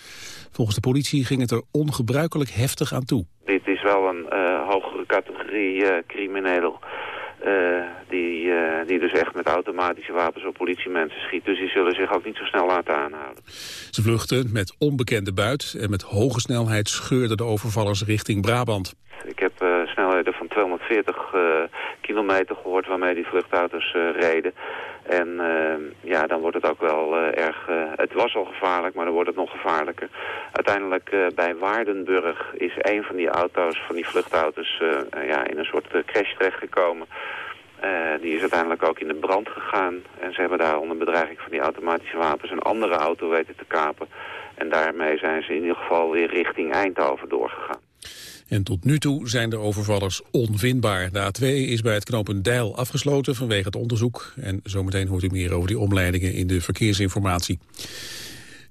Volgens de politie ging het er ongebruikelijk heftig aan toe. Dit is wel een uh, hogere categorie uh, crimineel uh, die, uh, die dus echt met automatische wapens op politiemensen schiet. Dus die zullen zich ook niet zo snel laten aanhouden. Ze vluchten met onbekende buit en met hoge snelheid scheurden de overvallers richting Brabant. Ik heb snelheden van 240 kilometer gehoord waarmee die vluchtauto's reden. En ja, dan wordt het ook wel erg... het was al gevaarlijk, maar dan wordt het nog gevaarlijker. Uiteindelijk bij Waardenburg is een van die auto's, van die vluchtauto's... ja, in een soort crash terechtgekomen. Uh, die is uiteindelijk ook in de brand gegaan. En ze hebben daar onder bedreiging van die automatische wapens een andere auto weten te kapen. En daarmee zijn ze in ieder geval weer richting Eindhoven doorgegaan. En tot nu toe zijn de overvallers onvindbaar. De A2 is bij het knooppunt Deil afgesloten vanwege het onderzoek. En zometeen hoort u meer over die omleidingen in de verkeersinformatie.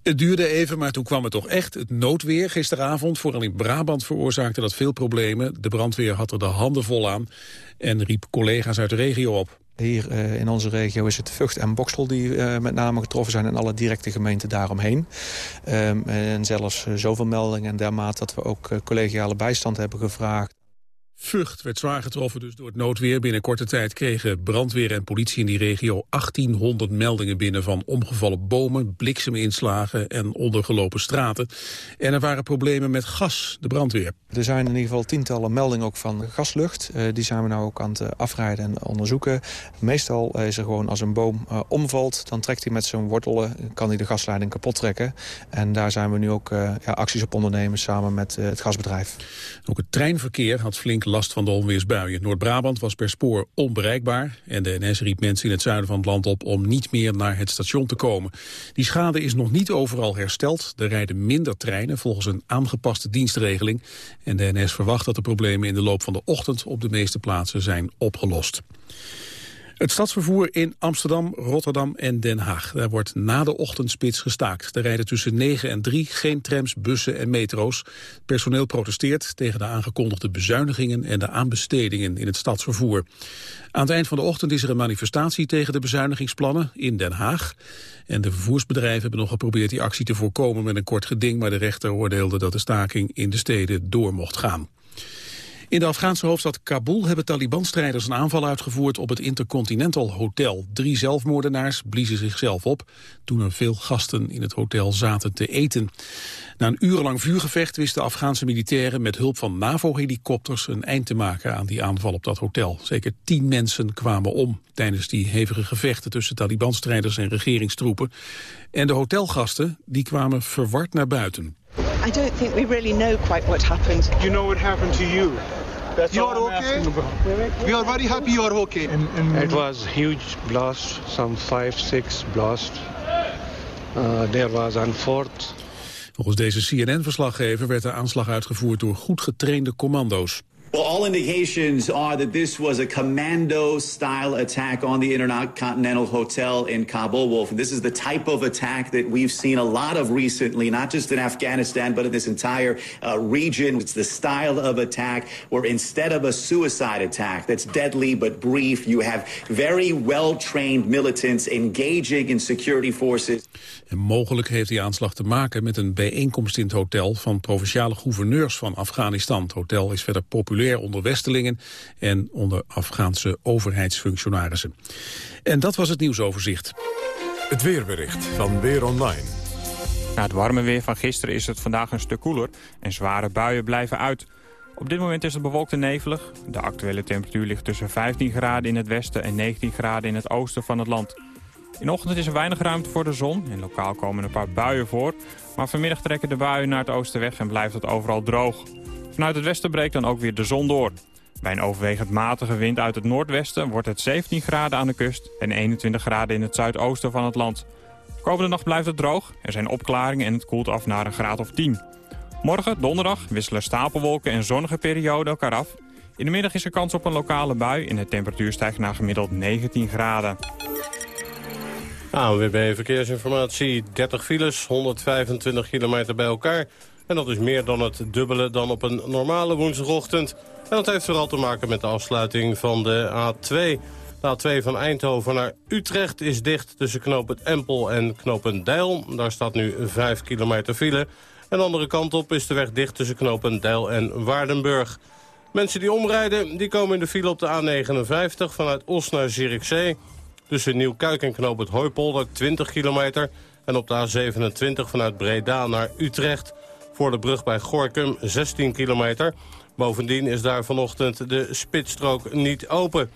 Het duurde even, maar toen kwam het toch echt. Het noodweer gisteravond, vooral in Brabant, veroorzaakte dat veel problemen. De brandweer had er de handen vol aan en riep collega's uit de regio op. Hier uh, in onze regio is het Vught en Bokstel die uh, met name getroffen zijn... en alle directe gemeenten daaromheen. Um, en zelfs uh, zoveel meldingen en dermate dat we ook collegiale bijstand hebben gevraagd. Vught werd zwaar getroffen dus door het noodweer. Binnen korte tijd kregen brandweer en politie in die regio 1800 meldingen binnen van omgevallen bomen, blikseminslagen en ondergelopen straten. En er waren problemen met gas, de brandweer. Er zijn in ieder geval tientallen meldingen ook van gaslucht. Uh, die zijn we nou ook aan het afrijden en onderzoeken. Meestal is er gewoon als een boom uh, omvalt, dan trekt hij met zijn wortelen, kan hij de gasleiding kapot trekken. En daar zijn we nu ook uh, ja, acties op ondernemen samen met het gasbedrijf. Ook het treinverkeer had last van de onweersbuien. Noord-Brabant was per spoor onbereikbaar en de NS riep mensen in het zuiden van het land op om niet meer naar het station te komen. Die schade is nog niet overal hersteld. Er rijden minder treinen volgens een aangepaste dienstregeling en de NS verwacht dat de problemen in de loop van de ochtend op de meeste plaatsen zijn opgelost. Het stadsvervoer in Amsterdam, Rotterdam en Den Haag. Daar wordt na de ochtendspits gestaakt. Er rijden tussen 9 en 3 geen trams, bussen en metro's. Personeel protesteert tegen de aangekondigde bezuinigingen... en de aanbestedingen in het stadsvervoer. Aan het eind van de ochtend is er een manifestatie tegen de bezuinigingsplannen in Den Haag. En de vervoersbedrijven hebben nog geprobeerd die actie te voorkomen met een kort geding... maar de rechter oordeelde dat de staking in de steden door mocht gaan. In de Afghaanse hoofdstad Kabul hebben Taliban-strijders een aanval uitgevoerd op het Intercontinental Hotel. Drie zelfmoordenaars bliezen zichzelf op toen er veel gasten in het hotel zaten te eten. Na een urenlang vuurgevecht wisten Afghaanse militairen met hulp van NAVO-helikopters een eind te maken aan die aanval op dat hotel. Zeker tien mensen kwamen om tijdens die hevige gevechten tussen Taliban-strijders en regeringstroepen. En de hotelgasten die kwamen verward naar buiten. I don't think we really know quite what happened. You know what happened to you. That's You all are I'm okay? We are very happy you are okay. It was huge blast, some five, six blast. Uh, there was on fourth. Volgens deze CNN-verslaggever werd de aanslag uitgevoerd door goed getrainde commando's. Well, all indications are that this was a commando-style attack on the Intercontinental Hotel in Kabul, Wolf. And this is the type of attack that we've seen a lot of recently, not just in Afghanistan, but in this entire uh, region. It's the style of attack where instead of a suicide attack that's deadly but brief, you have very well-trained militants engaging in security forces. En mogelijk heeft die aanslag te maken met een bijeenkomst in het hotel van provinciale gouverneurs van Afghanistan. Het hotel is verder populair onder Westelingen en onder Afghaanse overheidsfunctionarissen. En dat was het nieuwsoverzicht. Het weerbericht van Weer Online. Na het warme weer van gisteren is het vandaag een stuk koeler en zware buien blijven uit. Op dit moment is het bewolkt en nevelig. De actuele temperatuur ligt tussen 15 graden in het westen en 19 graden in het oosten van het land. In de ochtend is er weinig ruimte voor de zon en lokaal komen een paar buien voor. Maar vanmiddag trekken de buien naar het oosten weg en blijft het overal droog. Vanuit het westen breekt dan ook weer de zon door. Bij een overwegend matige wind uit het noordwesten wordt het 17 graden aan de kust en 21 graden in het zuidoosten van het land. Komende nacht blijft het droog, er zijn opklaringen en het koelt af naar een graad of 10. Morgen, donderdag, wisselen stapelwolken en zonnige perioden elkaar af. In de middag is er kans op een lokale bui en de temperatuur stijgt naar gemiddeld 19 graden. ANWB Verkeersinformatie, 30 files, 125 kilometer bij elkaar. En dat is meer dan het dubbele dan op een normale woensdagochtend. En dat heeft vooral te maken met de afsluiting van de A2. De A2 van Eindhoven naar Utrecht is dicht tussen knooppunt Empel en knooppunt Deil. Daar staat nu 5 kilometer file. En de andere kant op is de weg dicht tussen knooppunt Deil en Waardenburg. Mensen die omrijden, die komen in de file op de A59 vanuit Os naar Zierikzee. Tussen Nieuwkuik en knooppunt Hooipolder 20 kilometer. En op de A27 vanuit Breda naar Utrecht. Voor de brug bij Gorkum 16 kilometer. Bovendien is daar vanochtend de spitsstrook niet open.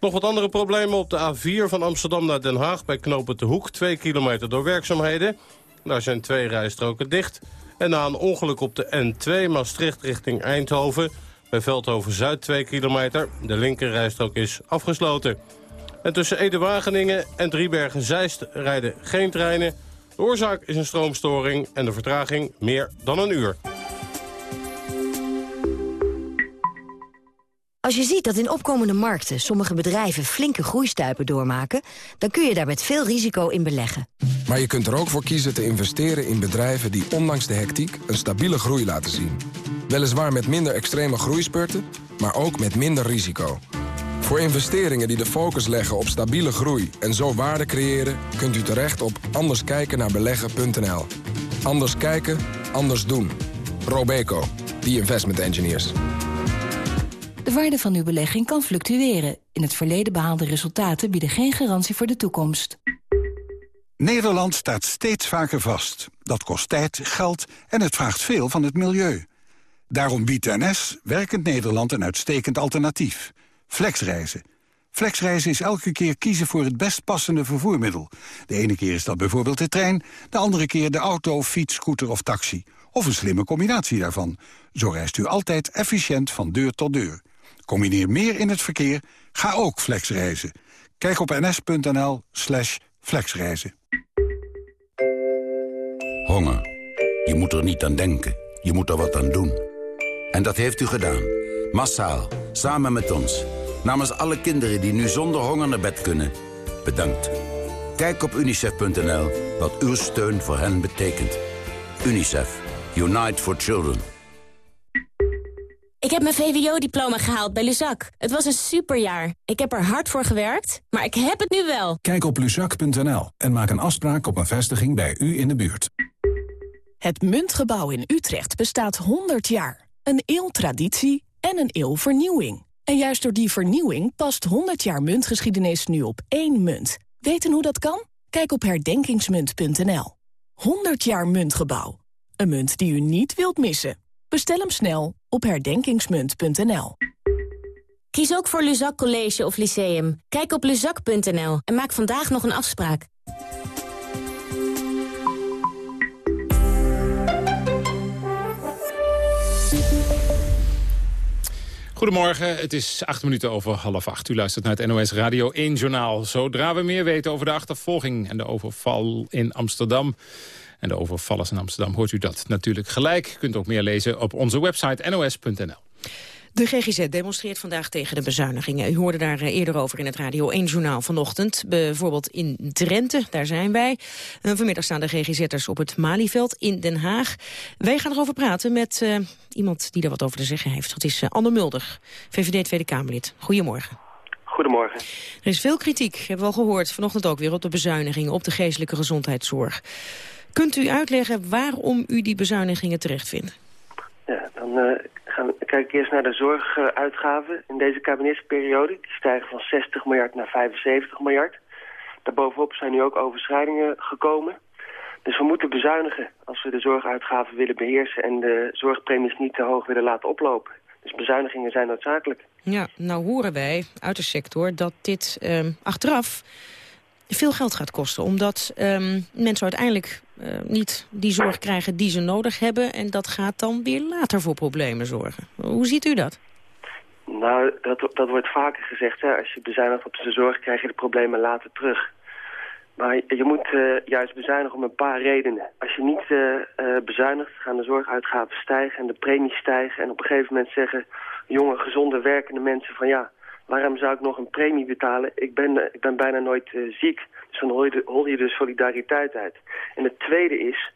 Nog wat andere problemen op de A4 van Amsterdam naar Den Haag... bij knooppunt De Hoek, 2 kilometer door werkzaamheden. Daar zijn twee rijstroken dicht. En na een ongeluk op de N2 Maastricht richting Eindhoven... bij Veldhoven-Zuid 2 kilometer. De linkerrijstrook is afgesloten. En tussen Ede-Wageningen en Driebergen-Zeist rijden geen treinen. De oorzaak is een stroomstoring en de vertraging meer dan een uur. Als je ziet dat in opkomende markten sommige bedrijven flinke groeistuipen doormaken... dan kun je daar met veel risico in beleggen. Maar je kunt er ook voor kiezen te investeren in bedrijven die ondanks de hectiek een stabiele groei laten zien. Weliswaar met minder extreme groeispurten, maar ook met minder risico. Voor investeringen die de focus leggen op stabiele groei en zo waarde creëren... kunt u terecht op anderskijkennaarbeleggen.nl. Anders kijken, anders doen. Robeco, the investment engineers. De waarde van uw belegging kan fluctueren. In het verleden behaalde resultaten bieden geen garantie voor de toekomst. Nederland staat steeds vaker vast. Dat kost tijd, geld en het vraagt veel van het milieu. Daarom biedt NS Werkend Nederland een uitstekend alternatief. Flexreizen. Flexreizen is elke keer kiezen voor het best passende vervoermiddel. De ene keer is dat bijvoorbeeld de trein, de andere keer de auto, fiets, scooter of taxi. Of een slimme combinatie daarvan. Zo reist u altijd efficiënt van deur tot deur. Combineer meer in het verkeer, ga ook flexreizen. Kijk op ns.nl slash flexreizen. Honger. Je moet er niet aan denken. Je moet er wat aan doen. En dat heeft u gedaan. Massaal. Samen met ons. Namens alle kinderen die nu zonder honger naar bed kunnen. Bedankt. Kijk op unicef.nl wat uw steun voor hen betekent. UNICEF. Unite for Children. Ik heb mijn VWO-diploma gehaald bij Luzak. Het was een superjaar. Ik heb er hard voor gewerkt, maar ik heb het nu wel. Kijk op luzak.nl en maak een afspraak op een vestiging bij u in de buurt. Het Muntgebouw in Utrecht bestaat 100 jaar. Een eeuw traditie en een eeuw vernieuwing. En juist door die vernieuwing past 100 jaar muntgeschiedenis nu op één munt. Weten hoe dat kan? Kijk op herdenkingsmunt.nl. 100 jaar Muntgebouw. Een munt die u niet wilt missen. Bestel hem snel op herdenkingsmunt.nl. Kies ook voor Luzak College of Lyceum. Kijk op luzak.nl en maak vandaag nog een afspraak. Goedemorgen, het is acht minuten over half acht. U luistert naar het NOS Radio 1 Journaal. Zodra we meer weten over de achtervolging en de overval in Amsterdam... en de overvallers in Amsterdam hoort u dat natuurlijk gelijk. U kunt ook meer lezen op onze website nos.nl. De GGZ demonstreert vandaag tegen de bezuinigingen. U hoorde daar eh, eerder over in het Radio 1-journaal vanochtend. Bijvoorbeeld in Drenthe, daar zijn wij. Uh, vanmiddag staan de GGZ'ers op het Malieveld in Den Haag. Wij gaan erover praten met uh, iemand die er wat over te zeggen heeft. Dat is Anne Mulder, VVD Tweede Kamerlid. Goedemorgen. Goedemorgen. Er is veel kritiek, hebben we al gehoord, vanochtend ook weer op de bezuinigingen op de geestelijke gezondheidszorg. Kunt u uitleggen waarom u die bezuinigingen terecht vindt? Ja, dan uh, kijk ik eerst naar de zorguitgaven in deze kabinetsperiode. Die stijgen van 60 miljard naar 75 miljard. Daarbovenop zijn nu ook overschrijdingen gekomen. Dus we moeten bezuinigen als we de zorguitgaven willen beheersen... en de zorgpremies niet te hoog willen laten oplopen. Dus bezuinigingen zijn noodzakelijk. Ja, nou horen wij uit de sector dat dit ehm, achteraf veel geld gaat kosten. Omdat ehm, mensen uiteindelijk uh, niet die zorg krijgen die ze nodig hebben. En dat gaat dan weer later voor problemen zorgen. Hoe ziet u dat? Nou, dat, dat wordt vaker gezegd. Hè. Als je bezuinigt op de zorg krijg je de problemen later terug. Maar je moet uh, juist bezuinigen om een paar redenen. Als je niet uh, bezuinigt, gaan de zorguitgaven stijgen en de premies stijgen. En op een gegeven moment zeggen jonge, gezonde, werkende mensen van ja, waarom zou ik nog een premie betalen? Ik ben, ik ben bijna nooit ziek. Dus dan hol je, hol je de solidariteit uit. En het tweede is,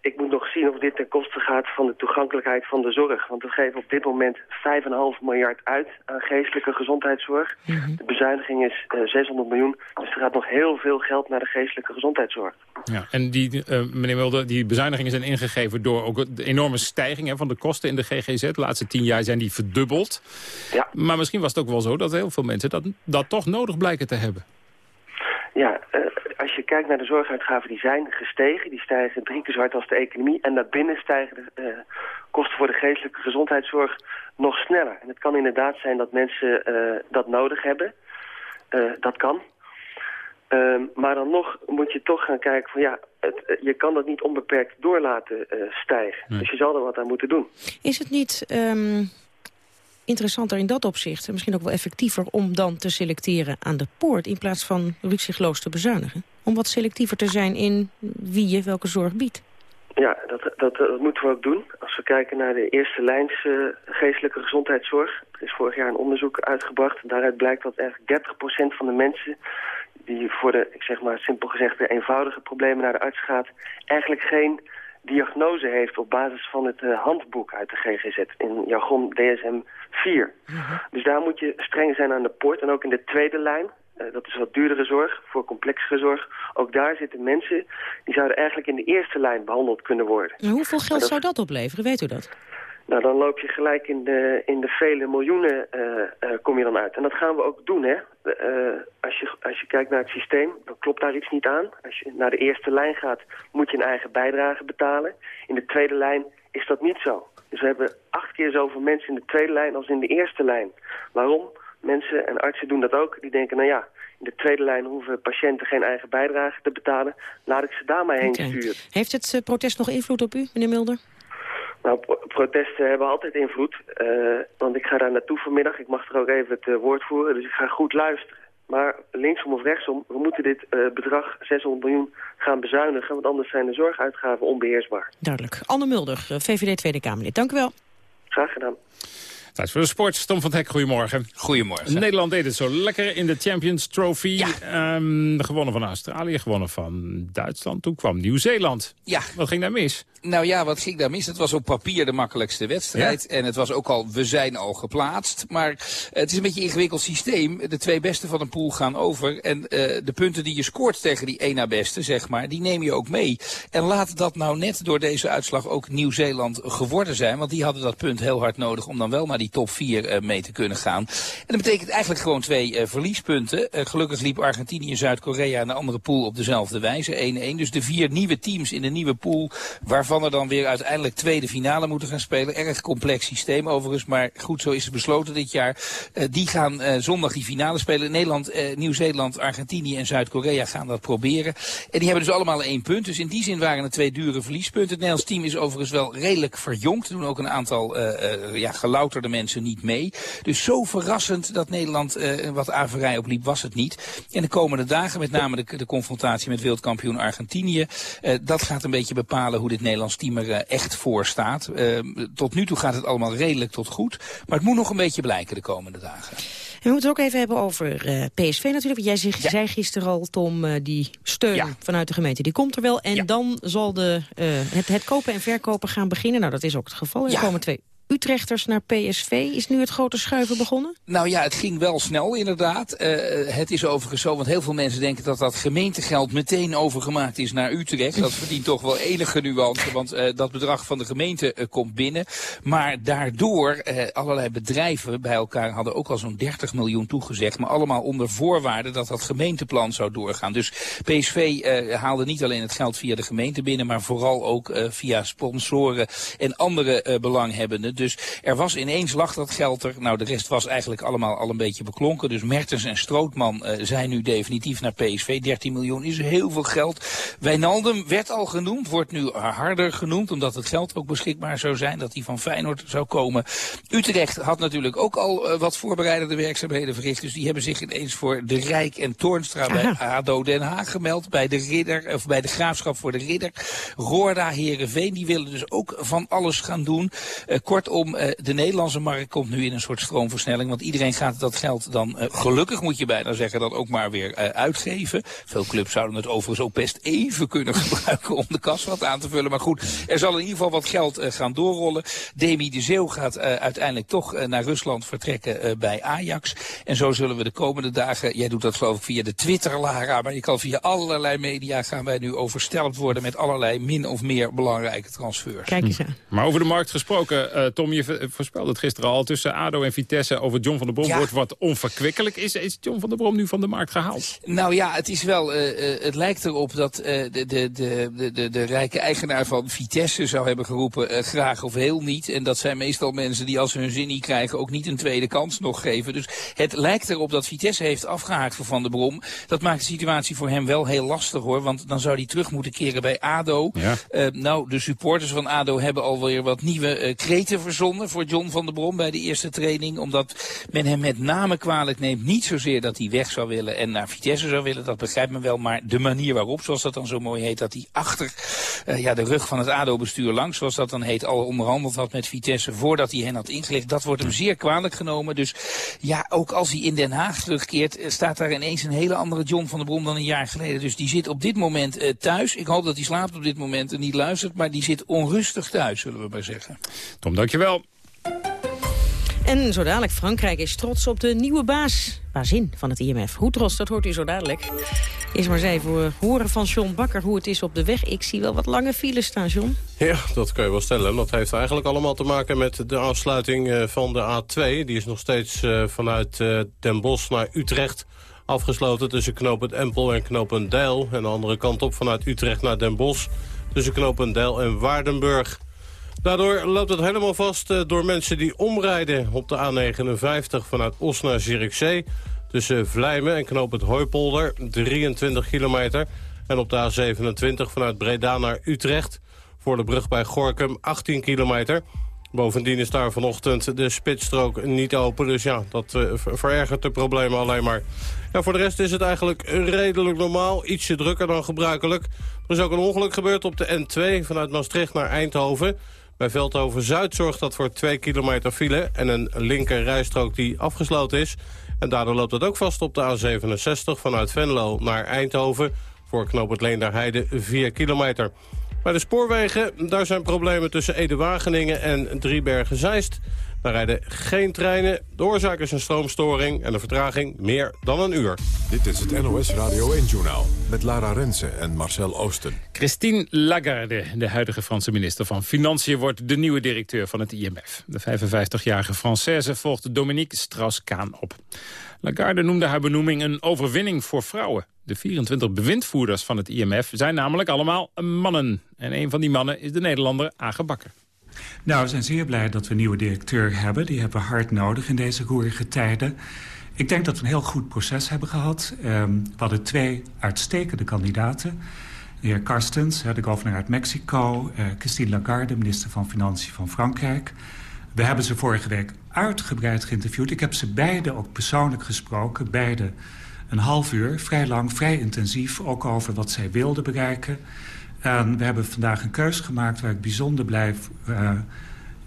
ik moet nog zien of dit ten koste gaat van de toegankelijkheid van de zorg. Want we geven op dit moment 5,5 miljard uit aan geestelijke gezondheidszorg. Mhm. De bezuiniging is 600 eh, miljoen. Dus er gaat nog heel veel geld naar de geestelijke gezondheidszorg. Ja, en die, uh, meneer Mulder, die bezuinigingen zijn ingegeven door ook de enorme stijging hè, van de kosten in de GGZ. De laatste tien jaar zijn die verdubbeld. Ja. Maar misschien was het ook wel zo dat heel veel mensen dat, dat toch nodig blijken te hebben. Ja, uh, als je kijkt naar de zorguitgaven, die zijn gestegen. Die stijgen drie keer zo hard als de economie. En daarbinnen stijgen de uh, kosten voor de geestelijke gezondheidszorg nog sneller. En het kan inderdaad zijn dat mensen uh, dat nodig hebben. Uh, dat kan. Ehm, maar dan nog moet je toch gaan kijken van ja, het, je kan dat niet onbeperkt door laten stijgen. Nee. Dus je zal er wat aan moeten doen. Is het niet um, interessanter in dat opzicht... en misschien ook wel effectiever om dan te selecteren aan de poort... in plaats van rukzichtloos te bezuinigen? Om wat selectiever te zijn in wie je welke zorg biedt? Ja, dat, dat, moeten we ook doen. Als we kijken naar de eerste lijns uh, geestelijke gezondheidszorg. Er is vorig jaar een onderzoek uitgebracht. Daaruit blijkt dat eigenlijk 30% van de mensen die voor de, ik zeg maar simpel gezegd, de eenvoudige problemen naar de arts gaat, eigenlijk geen diagnose heeft op basis van het uh, handboek uit de GGZ, in jargon DSM 4. Mm -hmm. Dus daar moet je streng zijn aan de poort. En ook in de tweede lijn, uh, dat is wat duurdere zorg, voor complexere zorg. Ook daar zitten mensen die zouden eigenlijk in de eerste lijn behandeld kunnen worden. En hoeveel geld dat... zou dat opleveren, weet u dat? Nou, dan loop je gelijk in de, in de vele miljoenen uh, uh, kom je dan uit. En dat gaan we ook doen, hè. Uh, als, je, als je kijkt naar het systeem, dan klopt daar iets niet aan. Als je naar de eerste lijn gaat, moet je een eigen bijdrage betalen. In de tweede lijn is dat niet zo. Dus we hebben acht keer zoveel mensen in de tweede lijn als in de eerste lijn. Waarom? Mensen en artsen doen dat ook. Die denken, nou ja, in de tweede lijn hoeven patiënten geen eigen bijdrage te betalen. Laat ik ze daar maar heen okay. sturen. Heeft het protest nog invloed op u, meneer Mulder? Nou, pro protesten hebben altijd invloed. Uh, want ik ga daar naartoe vanmiddag. Ik mag er ook even het uh, woord voeren. Dus ik ga goed luisteren. Maar linksom of rechtsom, we moeten dit uh, bedrag 600 miljoen gaan bezuinigen. Want anders zijn de zorguitgaven onbeheersbaar. Duidelijk. Anne Mulder, VVD Tweede Kamerlid. Dank u wel. Graag gedaan. Tijd voor de sport. Tom van Hek, goedemorgen. Goedemorgen. Nederland deed het zo lekker in de Champions Trophy. Ja. Um, gewonnen van Australië, gewonnen van Duitsland. Toen kwam Nieuw-Zeeland. Ja. Wat ging daar mis? Nou ja, wat ging daar mis? Het was op papier de makkelijkste wedstrijd. Ja? En het was ook al, we zijn al geplaatst. Maar het is een beetje een ingewikkeld systeem. De twee beste van een pool gaan over. En uh, de punten die je scoort tegen die één na beste, zeg maar, die neem je ook mee. En laat dat nou net door deze uitslag ook Nieuw-Zeeland geworden zijn. Want die hadden dat punt heel hard nodig om dan wel naar die top 4 uh, mee te kunnen gaan. En dat betekent eigenlijk gewoon twee uh, verliespunten. Uh, gelukkig liep Argentinië en Zuid-Korea in de andere pool op dezelfde wijze. 1-1. Dus de vier nieuwe teams in de nieuwe pool, waarvan er dan weer uiteindelijk tweede finale moeten gaan spelen. Erg complex systeem overigens, maar goed, zo is het besloten dit jaar. die gaan zondag die finale spelen. Nederland, Nieuw-Zeeland, Argentinië en Zuid-Korea gaan dat proberen. En die hebben dus allemaal één punt. Dus in die zin waren het twee dure verliespunten. Het Nederlands team is overigens wel redelijk verjongd. Er doen ook een aantal ja, gelouterde mensen niet mee. Dus zo verrassend dat Nederland uh, wat averij opliep was het niet. En de komende dagen, met name de, de confrontatie met wereldkampioen Argentinië, uh, dat gaat een beetje bepalen hoe dit Nederlands team er uh, echt voor staat. tot nu toe gaat het allemaal redelijk tot goed. Maar het moet nog een beetje blijken de komende dagen. En we moeten het ook even hebben over uh, PSV natuurlijk. Jij zei, ja. zei gisteren al, Tom, uh, die steun ja. vanuit de gemeente, die komt er wel. En ja. dan zal de, uh, het, het, kopen en verkopen gaan beginnen. Nou, dat is ook het geval. Er komen twee Utrechters naar PSV. Is nu het grote schuiven begonnen? Nou ja, het ging wel snel inderdaad. Uh, het is overigens zo, want heel veel mensen denken dat dat gemeentegeld meteen overgemaakt is naar Utrecht. Dat verdient toch wel enige nuance, want uh, dat bedrag van de gemeente uh, komt binnen. Maar daardoor, allerlei bedrijven bij elkaar hadden ook al zo'n 30 miljoen toegezegd. Maar allemaal onder voorwaarde dat dat gemeenteplan zou doorgaan. Dus PSV haalde niet alleen het geld via de gemeente binnen, maar vooral ook via sponsoren en andere belanghebbenden. Dus er was ineens lag dat geld er. Nou, de rest was eigenlijk allemaal al een beetje beklonken. Dus Mertens en Strootman uh, zijn nu definitief naar PSV. 13 miljoen is heel veel geld. Wijnaldum werd al genoemd, wordt nu harder genoemd. Omdat het geld ook beschikbaar zou zijn, dat hij van Feyenoord zou komen. Utrecht had natuurlijk ook al uh, wat voorbereidende werkzaamheden verricht. Dus die hebben zich ineens voor de Rijk en Toornstra bij ADO Den Haag gemeld. Bij de Ridder, of bij de Graafschap voor de Ridder. Roorda, Herenveen, die willen dus ook van alles gaan doen. Uh, kortom, uh, de Nederlandse markt komt nu in een soort stroomversnelling. Want iedereen gaat dat geld dan, uh, gelukkig moet je bijna zeggen, dat ook maar weer uh, uitgeven. Veel clubs zouden het overigens ook best even kunnen [laughs] gebruiken om de kas wat aan te vullen. Maar goed, er zal in ieder geval wat geld uh, gaan doorrollen. Demi de Zeeuw gaat uh, uiteindelijk toch uh, naar Rusland vertrekken uh, bij Ajax. En zo zullen we de komende dagen, jij doet dat geloof ik via de Twitter, Lara, maar je kan via allerlei media gaan wij nu overstelpt worden met allerlei min of meer belangrijke transfers. Kijk eens aan. Maar over de markt gesproken, uh, Tom, je voorspelde het gisteren al tussen ADO en Vitesse over John van der Brom ja. wordt wat onverkwikkelijk. Is, is John van der Brom nu van de markt gehaald? Nou ja, het is wel, uh, uh, het lijkt erop dat uh, de, de, de, de, de rijke eigenaar van Vitesse zou hebben geroepen graag of heel niet. En dat zijn meestal mensen die als ze hun zin niet krijgen ook niet een tweede kans nog geven. Dus het lijkt erop dat Vitesse heeft afgehaakt voor Van der Brom. Dat maakt de situatie voor hem wel heel lastig hoor. Want dan zou hij terug moeten keren bij ADO. Ja. nou, de supporters van ADO hebben alweer wat nieuwe kreten verzonnen voor John van der Brom bij de eerste training. Omdat men hem met name kwalijk neemt. Niet zozeer dat hij weg zou willen en naar Vitesse zou willen. Dat begrijpt men wel. Maar de manier waarop, zoals dat dan zo mooi heet. Dat hij achter uh, ja, de rug van het ADO-bestuur langs, zoals dat dan heet, al onderhandeld had met Vitesse. Voordat hij hen had ingelegd. Dat wordt hem zeer kwalijk genomen. Dus ja, ook als hij in Den Haag terugkeert, staat daar ineens een hele andere John van der Brom dan een jaar geleden. Dus die zit op dit moment uh, thuis. Ik hoop dat hij slaapt op dit moment en niet luistert. Maar die zit onrustig thuis, zullen we maar zeggen. Tom, dankjewel. En zo dadelijk, Frankrijk is trots op de nieuwe baas, bazin van het IMF. Hoe trots, dat hoort u zo dadelijk. Eerst maar eens even horen van John Bakker hoe het is op de weg. Ik zie wel wat lange files staan, John. Ja, dat kun je wel stellen. Dat heeft eigenlijk allemaal te maken met de afsluiting van de A2. Die is nog steeds vanuit Den Bosch naar Utrecht afgesloten... tussen knooppunt Empel en knooppunt Deil. En de andere kant op vanuit Utrecht naar Den Bosch... tussen knooppunt Deil en Waardenburg... Daardoor loopt het helemaal vast uh, door mensen die omrijden op de A59 vanuit Os naar Zierikzee. Tussen Vlijmen en Knoop het Hooipolder, 23 kilometer. En op de A27 vanuit Breda naar Utrecht. Voor de brug bij Gorkum, 18 kilometer. Bovendien is daar vanochtend de spitsstrook niet open. Dus ja, dat uh, verergert de problemen alleen maar. Ja, voor de rest is het eigenlijk redelijk normaal. Ietsje drukker dan gebruikelijk. Er is ook een ongeluk gebeurd op de N2 vanuit Maastricht naar Eindhoven. Bij Veldhoven-Zuid zorgt dat voor 2 kilometer file... en een linker rijstrook die afgesloten is. En daardoor loopt het ook vast op de A67 vanuit Venlo naar Eindhoven... voor knoop Leenderheide 4 kilometer. Bij de spoorwegen, daar zijn problemen tussen Ede-Wageningen en Driebergen-Zeist... Daar rijden geen treinen. De oorzaak is een stroomstoring en de vertraging meer dan een uur. Dit is het NOS Radio 1-journaal met Lara Rensen en Marcel Oosten. Christine Lagarde, de huidige Franse minister van Financiën... wordt de nieuwe directeur van het IMF. De 55-jarige Française volgt Dominique Strauss-Kaan op. Lagarde noemde haar benoeming een overwinning voor vrouwen. De 24 bewindvoerders van het IMF zijn namelijk allemaal mannen. En een van die mannen is de Nederlander Age Bakker. Nou, we zijn zeer blij dat we een nieuwe directeur hebben. Die hebben we hard nodig in deze roerige tijden. Ik denk dat we een heel goed proces hebben gehad. Um, we hadden twee uitstekende kandidaten. De heer Carstens, de governor uit Mexico. Uh, Christine Lagarde, minister van Financiën van Frankrijk. We hebben ze vorige week uitgebreid geïnterviewd. Ik heb ze beide ook persoonlijk gesproken. Beide een half uur, vrij lang, vrij intensief. Ook over wat zij wilden bereiken... En we hebben vandaag een keus gemaakt waar ik bijzonder blij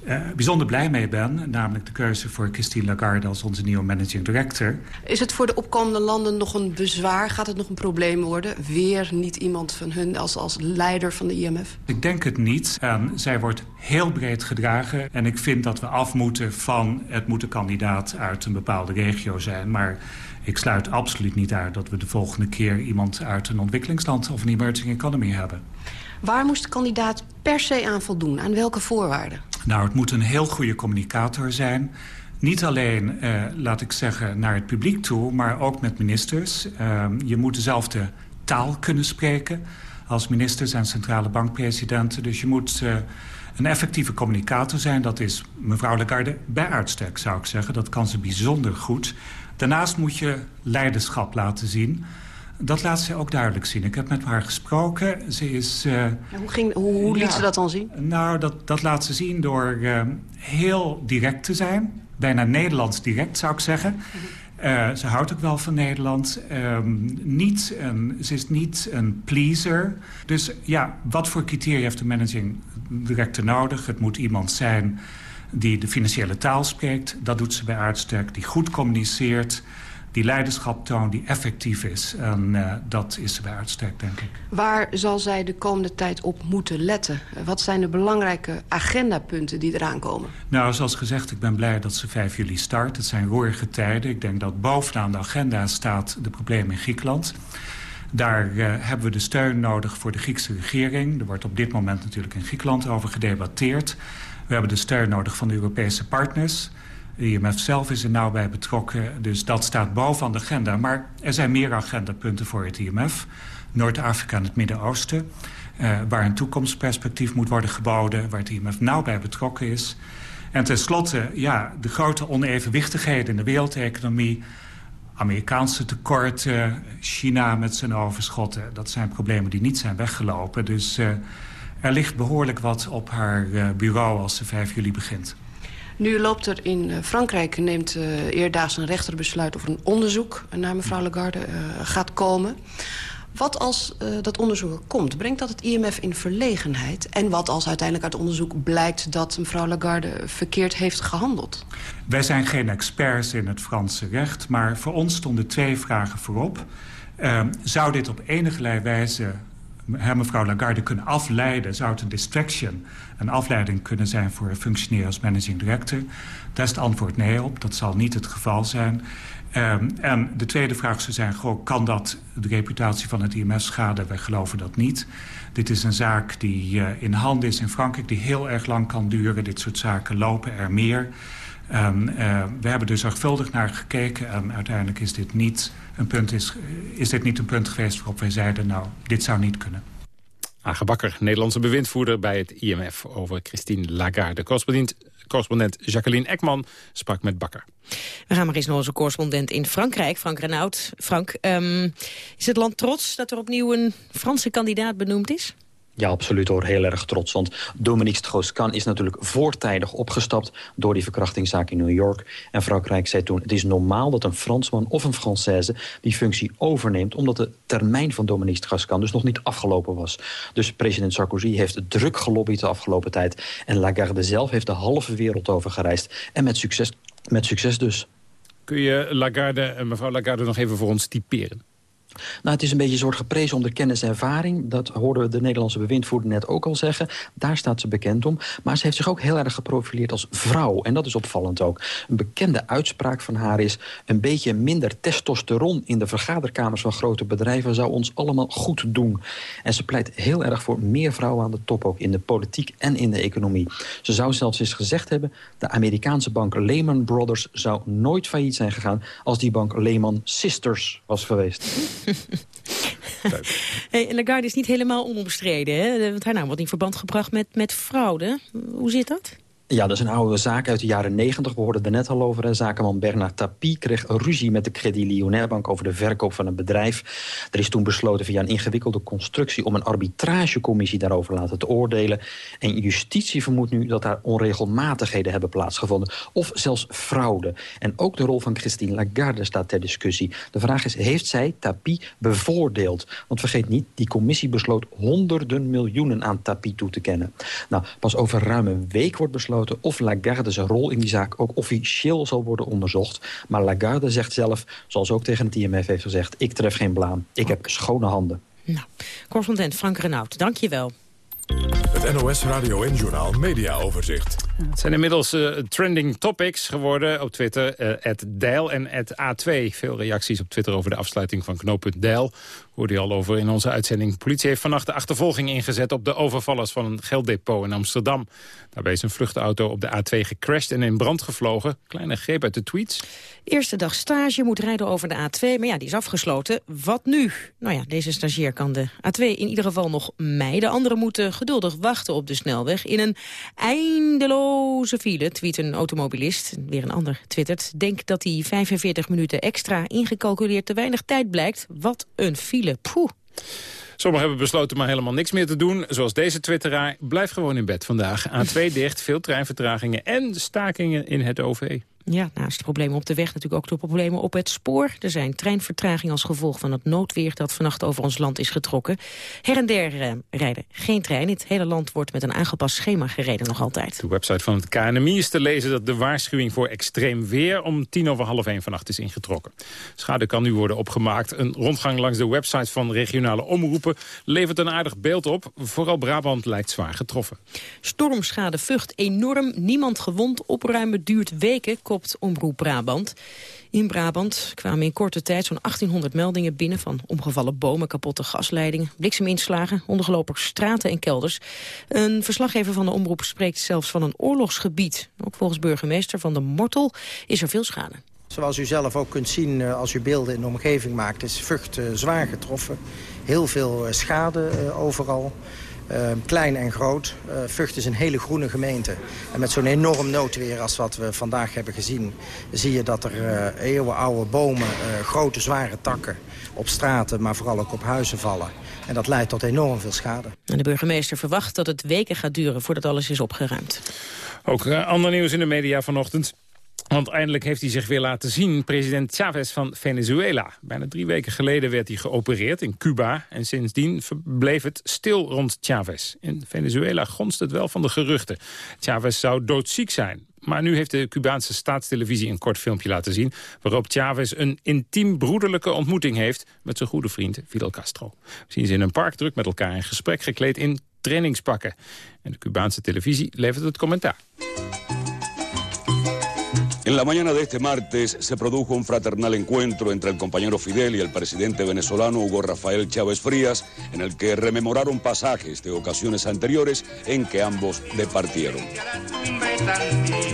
uh, uh, bijzonder blij mee ben. Namelijk de keuze voor Christine Lagarde als onze nieuwe managing director. Is het voor de opkomende landen nog een bezwaar? Gaat het nog een probleem worden? Weer niet iemand van hun als, als leider van de IMF? Ik denk het niet. En zij wordt heel breed gedragen. En ik vind dat we af moeten van het moet een kandidaat uit een bepaalde regio zijn. Maar ik sluit absoluut niet uit dat we de volgende keer iemand uit een ontwikkelingsland of een emerging economy hebben. Waar moest de kandidaat per se aan voldoen? Aan welke voorwaarden? Nou, het moet een heel goede communicator zijn. Niet alleen, eh, laat ik zeggen, naar het publiek toe, maar ook met ministers. Uh, je moet dezelfde taal kunnen spreken als ministers en centrale bankpresidenten. Dus je moet uh, een effectieve communicator zijn. Dat is mevrouw Lagarde bij uitstek, zou ik zeggen. Dat kan ze bijzonder goed. Daarnaast moet je leiderschap laten zien dat laat ze ook duidelijk zien. Ik heb met haar gesproken. Ze is... Uh, hoe ging, hoe, hoe liet ze dat dan zien? Nou, dat, dat laat ze zien door uh, heel direct te zijn. Bijna Nederlands direct, zou ik zeggen. Uh, ze houdt ook wel van Nederland. Um, niet een, ze is niet een pleaser. Dus ja, wat voor criteria heeft de managing director nodig? Het moet iemand zijn die de financiële taal spreekt. Dat doet ze bij uitstek. Die goed communiceert die leiderschap toont die effectief is. En uh, dat is bij uitstek, denk ik. Waar zal zij de komende tijd op moeten letten? Wat zijn de belangrijke agendapunten die eraan komen? Nou, zoals gezegd, ik ben blij dat ze 5 juli start. Het zijn roerige tijden. Ik denk dat bovenaan de agenda staat de problemen in Griekenland. Daar uh, hebben we de steun nodig voor de Griekse regering. Er wordt op dit moment natuurlijk in Griekenland over gedebatteerd. We hebben de steun nodig van de Europese partners... De IMF zelf is er nauw bij betrokken, dus dat staat bovenaan de agenda. Maar er zijn meer agendapunten voor het IMF. Noord-Afrika en het Midden-Oosten... Uh, waar een toekomstperspectief moet worden geboden... waar het IMF nauw bij betrokken is. En tenslotte, ja, de grote onevenwichtigheden in de wereldeconomie... Amerikaanse tekorten, China met zijn overschotten... dat zijn problemen die niet zijn weggelopen. Dus uh, er ligt behoorlijk wat op haar uh, bureau als ze 5 juli begint. Nu loopt er in eh, Frankrijk, neemt uh, eerdaags een rechter besluit... of een onderzoek naar mevrouw Lagarde uh, gaat komen. Wat als dat onderzoek er komt? Brengt dat het IMF in verlegenheid? En wat als uiteindelijk uit onderzoek blijkt... dat mevrouw Lagarde verkeerd heeft gehandeld? Wij zijn geen experts in het Franse recht... maar voor ons stonden twee vragen voorop. Uh, zou dit op enige wijze mevrouw Lagarde kunnen afleiden... zou het een distraction, een afleiding kunnen zijn... voor een functioneren als managing director? Daar is het antwoord nee op. Dat zal niet het geval zijn. Um, en de tweede vraag zou zijn... Kan dat de reputatie van het IMF schaden? Wij geloven dat niet. Dit is een zaak die uh, in handen is in Frankrijk... die heel erg lang kan duren. Dit soort zaken lopen er meer... Uh, we hebben er zorgvuldig naar gekeken en uiteindelijk is dit niet een punt, is, is dit niet een punt geweest waarop wij zeiden, nou, dit zou niet kunnen. Age Bakker, Nederlandse bewindvoerder bij het IMF over Christine Lagarde. Correspondent, correspondent Jacqueline Ekman sprak met Bakker. We gaan maar eens naar onze correspondent in Frankrijk, Frank Renaud. Frank, um, is het land trots dat er opnieuw een Franse kandidaat benoemd is? Ja, absoluut hoor. Heel erg trots. Want Dominique Strauss-Kahn is natuurlijk voortijdig opgestapt... door die verkrachtingszaak in New York. En Frankrijk zei toen... het is normaal dat een Fransman of een Française die functie overneemt... omdat de termijn van Dominique Strauss-Kahn dus nog niet afgelopen was. Dus president Sarkozy heeft druk gelobbyd de afgelopen tijd. En Lagarde zelf heeft de halve wereld over gereisd. En met succes, met succes dus. Kun je Lagarde, mevrouw Lagarde nog even voor ons typeren? Nou, het is een beetje een soort geprezen om de kennis en ervaring. Dat hoorden we de Nederlandse bewindvoerder net ook al zeggen. Daar staat ze bekend om. Maar ze heeft zich ook heel erg geprofileerd als vrouw. En dat is opvallend ook. Een bekende uitspraak van haar is... een beetje minder testosteron in de vergaderkamers van grote bedrijven... zou ons allemaal goed doen. En ze pleit heel erg voor meer vrouwen aan de top... ook in de politiek en in de economie. Ze zou zelfs eens gezegd hebben... de Amerikaanse bank Lehman Brothers zou nooit failliet zijn gegaan... als die bank Lehman Sisters was geweest. [laughs] hey, Lagarde is niet helemaal onomstreden. Hè? Want haar naam wordt in verband gebracht met, met fraude. Hoe zit dat? Ja, dat is een oude zaak uit de jaren negentig. We hoorden er net al over. Zakenman Bernard Tapie kreeg ruzie met de Credit Lyonnais Bank... over de verkoop van een bedrijf. Er is toen besloten via een ingewikkelde constructie... om een arbitragecommissie daarover laten te oordelen. En justitie vermoedt nu dat daar onregelmatigheden hebben plaatsgevonden. Of zelfs fraude. En ook de rol van Christine Lagarde staat ter discussie. De vraag is, heeft zij Tapie bevoordeeld? Want vergeet niet, die commissie besloot honderden miljoenen aan Tapie toe te kennen. Nou, pas over ruim een week wordt besloten of Lagarde's rol in die zaak ook officieel zal worden onderzocht. Maar Lagarde zegt zelf, zoals ook tegen het IMF heeft gezegd... ik tref geen blaam, ik heb schone handen. Nou, correspondent Frank Renaud, dank je wel. Het NOS Radio en Journal Media Overzicht. Het zijn inmiddels uh, trending topics geworden op Twitter. Uh, Dijl en A2. Veel reacties op Twitter over de afsluiting van knooppunt Dijl hoorde je al over in onze uitzending. Politie heeft vannacht de achtervolging ingezet op de overvallers van een gelddepot in Amsterdam. Daarbij is een vluchtauto op de A2 gecrashed en in brand gevlogen. Kleine greep uit de tweets. Eerste dag stage moet rijden over de A2, maar ja, die is afgesloten. Wat nu? Nou ja, deze stagiair kan de A2 in ieder geval nog mijden. Anderen moeten geduldig wachten op de snelweg in een eindeloze file, tweet een automobilist. Weer een ander twittert. Denk dat die 45 minuten extra ingecalculeerd te weinig tijd blijkt. Wat een file Sommigen hebben besloten maar helemaal niks meer te doen. Zoals deze twitteraar. Blijf gewoon in bed vandaag. A2 dicht, veel treinvertragingen en stakingen in het OV. Ja, naast problemen op de weg natuurlijk ook de problemen op het spoor. Er zijn treinvertragingen als gevolg van het noodweer dat vannacht over ons land is getrokken. Her en der eh, rijden geen trein. In het hele land wordt met een aangepast schema gereden nog altijd. De website van het KNMI is te lezen dat de waarschuwing voor extreem weer om tien over half één vannacht is ingetrokken. Schade kan nu worden opgemaakt. Een rondgang langs de website van regionale omroepen levert een aardig beeld op. Vooral Brabant lijkt zwaar getroffen. Stormschade vucht enorm. Niemand gewond. Opruimen duurt weken Omroep Brabant. In Brabant kwamen in korte tijd zo'n 1800 meldingen binnen... van omgevallen bomen, kapotte gasleidingen, blikseminslagen... ondergelopen straten en kelders. Een verslaggever van de omroep spreekt zelfs van een oorlogsgebied. Ook volgens burgemeester Van de Mortel is er veel schade. Zoals u zelf ook kunt zien eh, als u beelden in de omgeving maakt... is Vught eh, zwaar getroffen. Heel veel eh, schade overal. Uh, klein en groot. Uh, Vught is een hele groene gemeente. En met zo'n enorm noodweer als wat we vandaag hebben gezien... zie je dat er uh, eeuwenoude bomen, grote zware takken... op straten, maar vooral ook op huizen vallen. En dat leidt tot enorm veel schade. En de burgemeester verwacht dat het weken gaat duren voordat alles is opgeruimd. Ook ander nieuws in de media vanochtend. Want eindelijk heeft hij zich weer laten zien, president Chavez van Venezuela. Bijna drie weken geleden werd hij geopereerd in Cuba... en sindsdien bleef het stil rond Chavez. In Venezuela gonst het wel van de geruchten. Chavez zou doodziek zijn. Maar nu heeft de Cubaanse staatstelevisie een kort filmpje laten zien... waarop Chavez een intiem broederlijke ontmoeting heeft... met zijn goede vriend Fidel Castro. We zien ze in een park druk met elkaar in gesprek gekleed in trainingspakken. En de Cubaanse televisie levert het commentaar. En la mañana de este martes se produjo un fraternal encuentro entre el compañero Fidel y el presidente venezolano Hugo Rafael Chávez Frías, en el que rememoraron pasajes de ocasiones anteriores en que ambos departieron.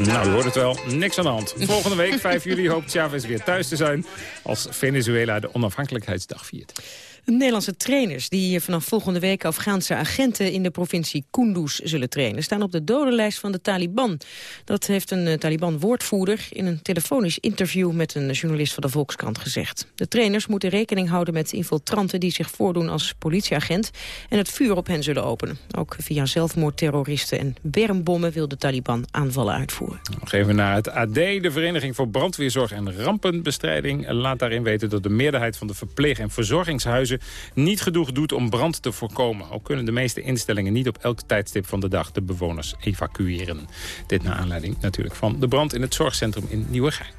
Nou, u hoort het wel. Niks aan de hand. Volgende week, 5 juli, hoopt Chavez weer thuis te zijn... als Venezuela de onafhankelijkheidsdag viert. Nederlandse trainers die vanaf volgende week Afghaanse agenten in de provincie Kunduz zullen trainen, staan op de dodenlijst van de Taliban. Dat heeft een uh, Taliban-woordvoerder in een telefonisch interview met een journalist van de Volkskrant gezegd. De trainers moeten rekening houden met infiltranten die zich voordoen als politieagent en het vuur op hen zullen openen. Ook via zelfmoordterroristen en bermbommen wil de Taliban aanvallen uitvoeren. Nog even naar het AD. De Vereniging voor Brandweerzorg en Rampenbestrijding laat daarin weten dat de meerderheid van de verpleeg- en verzorgingshuizen niet genoeg doet om brand te voorkomen. Ook kunnen de meeste instellingen niet op elk tijdstip van de dag de bewoners evacueren. Dit naar aanleiding natuurlijk van de brand in het zorgcentrum in Nieuwegein.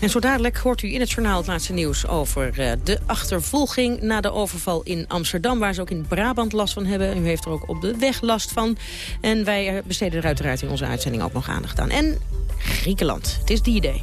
En zo dadelijk hoort u in het journaal het laatste nieuws over uh, de achtervolging na de overval in Amsterdam, waar ze ook in Brabant last van hebben. U heeft er ook op de weg last van. En wij uh, besteden er uiteraard in onze uitzending ook nog aandacht aan. En Griekenland, het is die idee.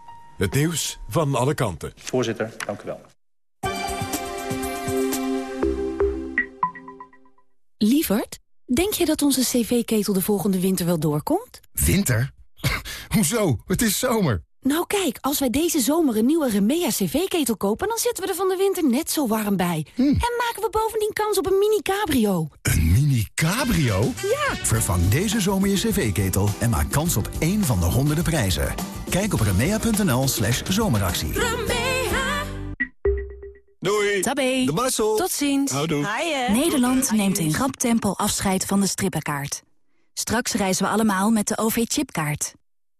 Het nieuws van alle kanten. Voorzitter, dank u wel. Lievert, denk je dat onze cv-ketel de volgende winter wel doorkomt? Winter? [laughs] Hoezo? Het is zomer. Nou kijk, als wij deze zomer een nieuwe Remea cv-ketel kopen... dan zitten we er van de winter net zo warm bij. En maken we bovendien kans op een mini-cabrio. Een mini cabrio? Ja! Vervang deze zomer je cv-ketel en maak kans op één van de honderden prijzen. Kijk op remea.nl slash zomeractie. Doei. Tabé. De Marcel. Tot ziens. Houdoe. Nederland neemt in rap tempo afscheid van de strippenkaart. Straks reizen we allemaal met de OV-chipkaart.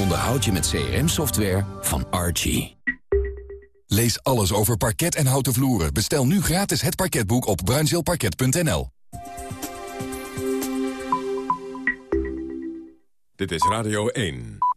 onderhoud je met CRM-software van Archie. Lees alles over parket en houten vloeren. Bestel nu gratis het parketboek op bruinzeelparket.nl. Dit is Radio 1.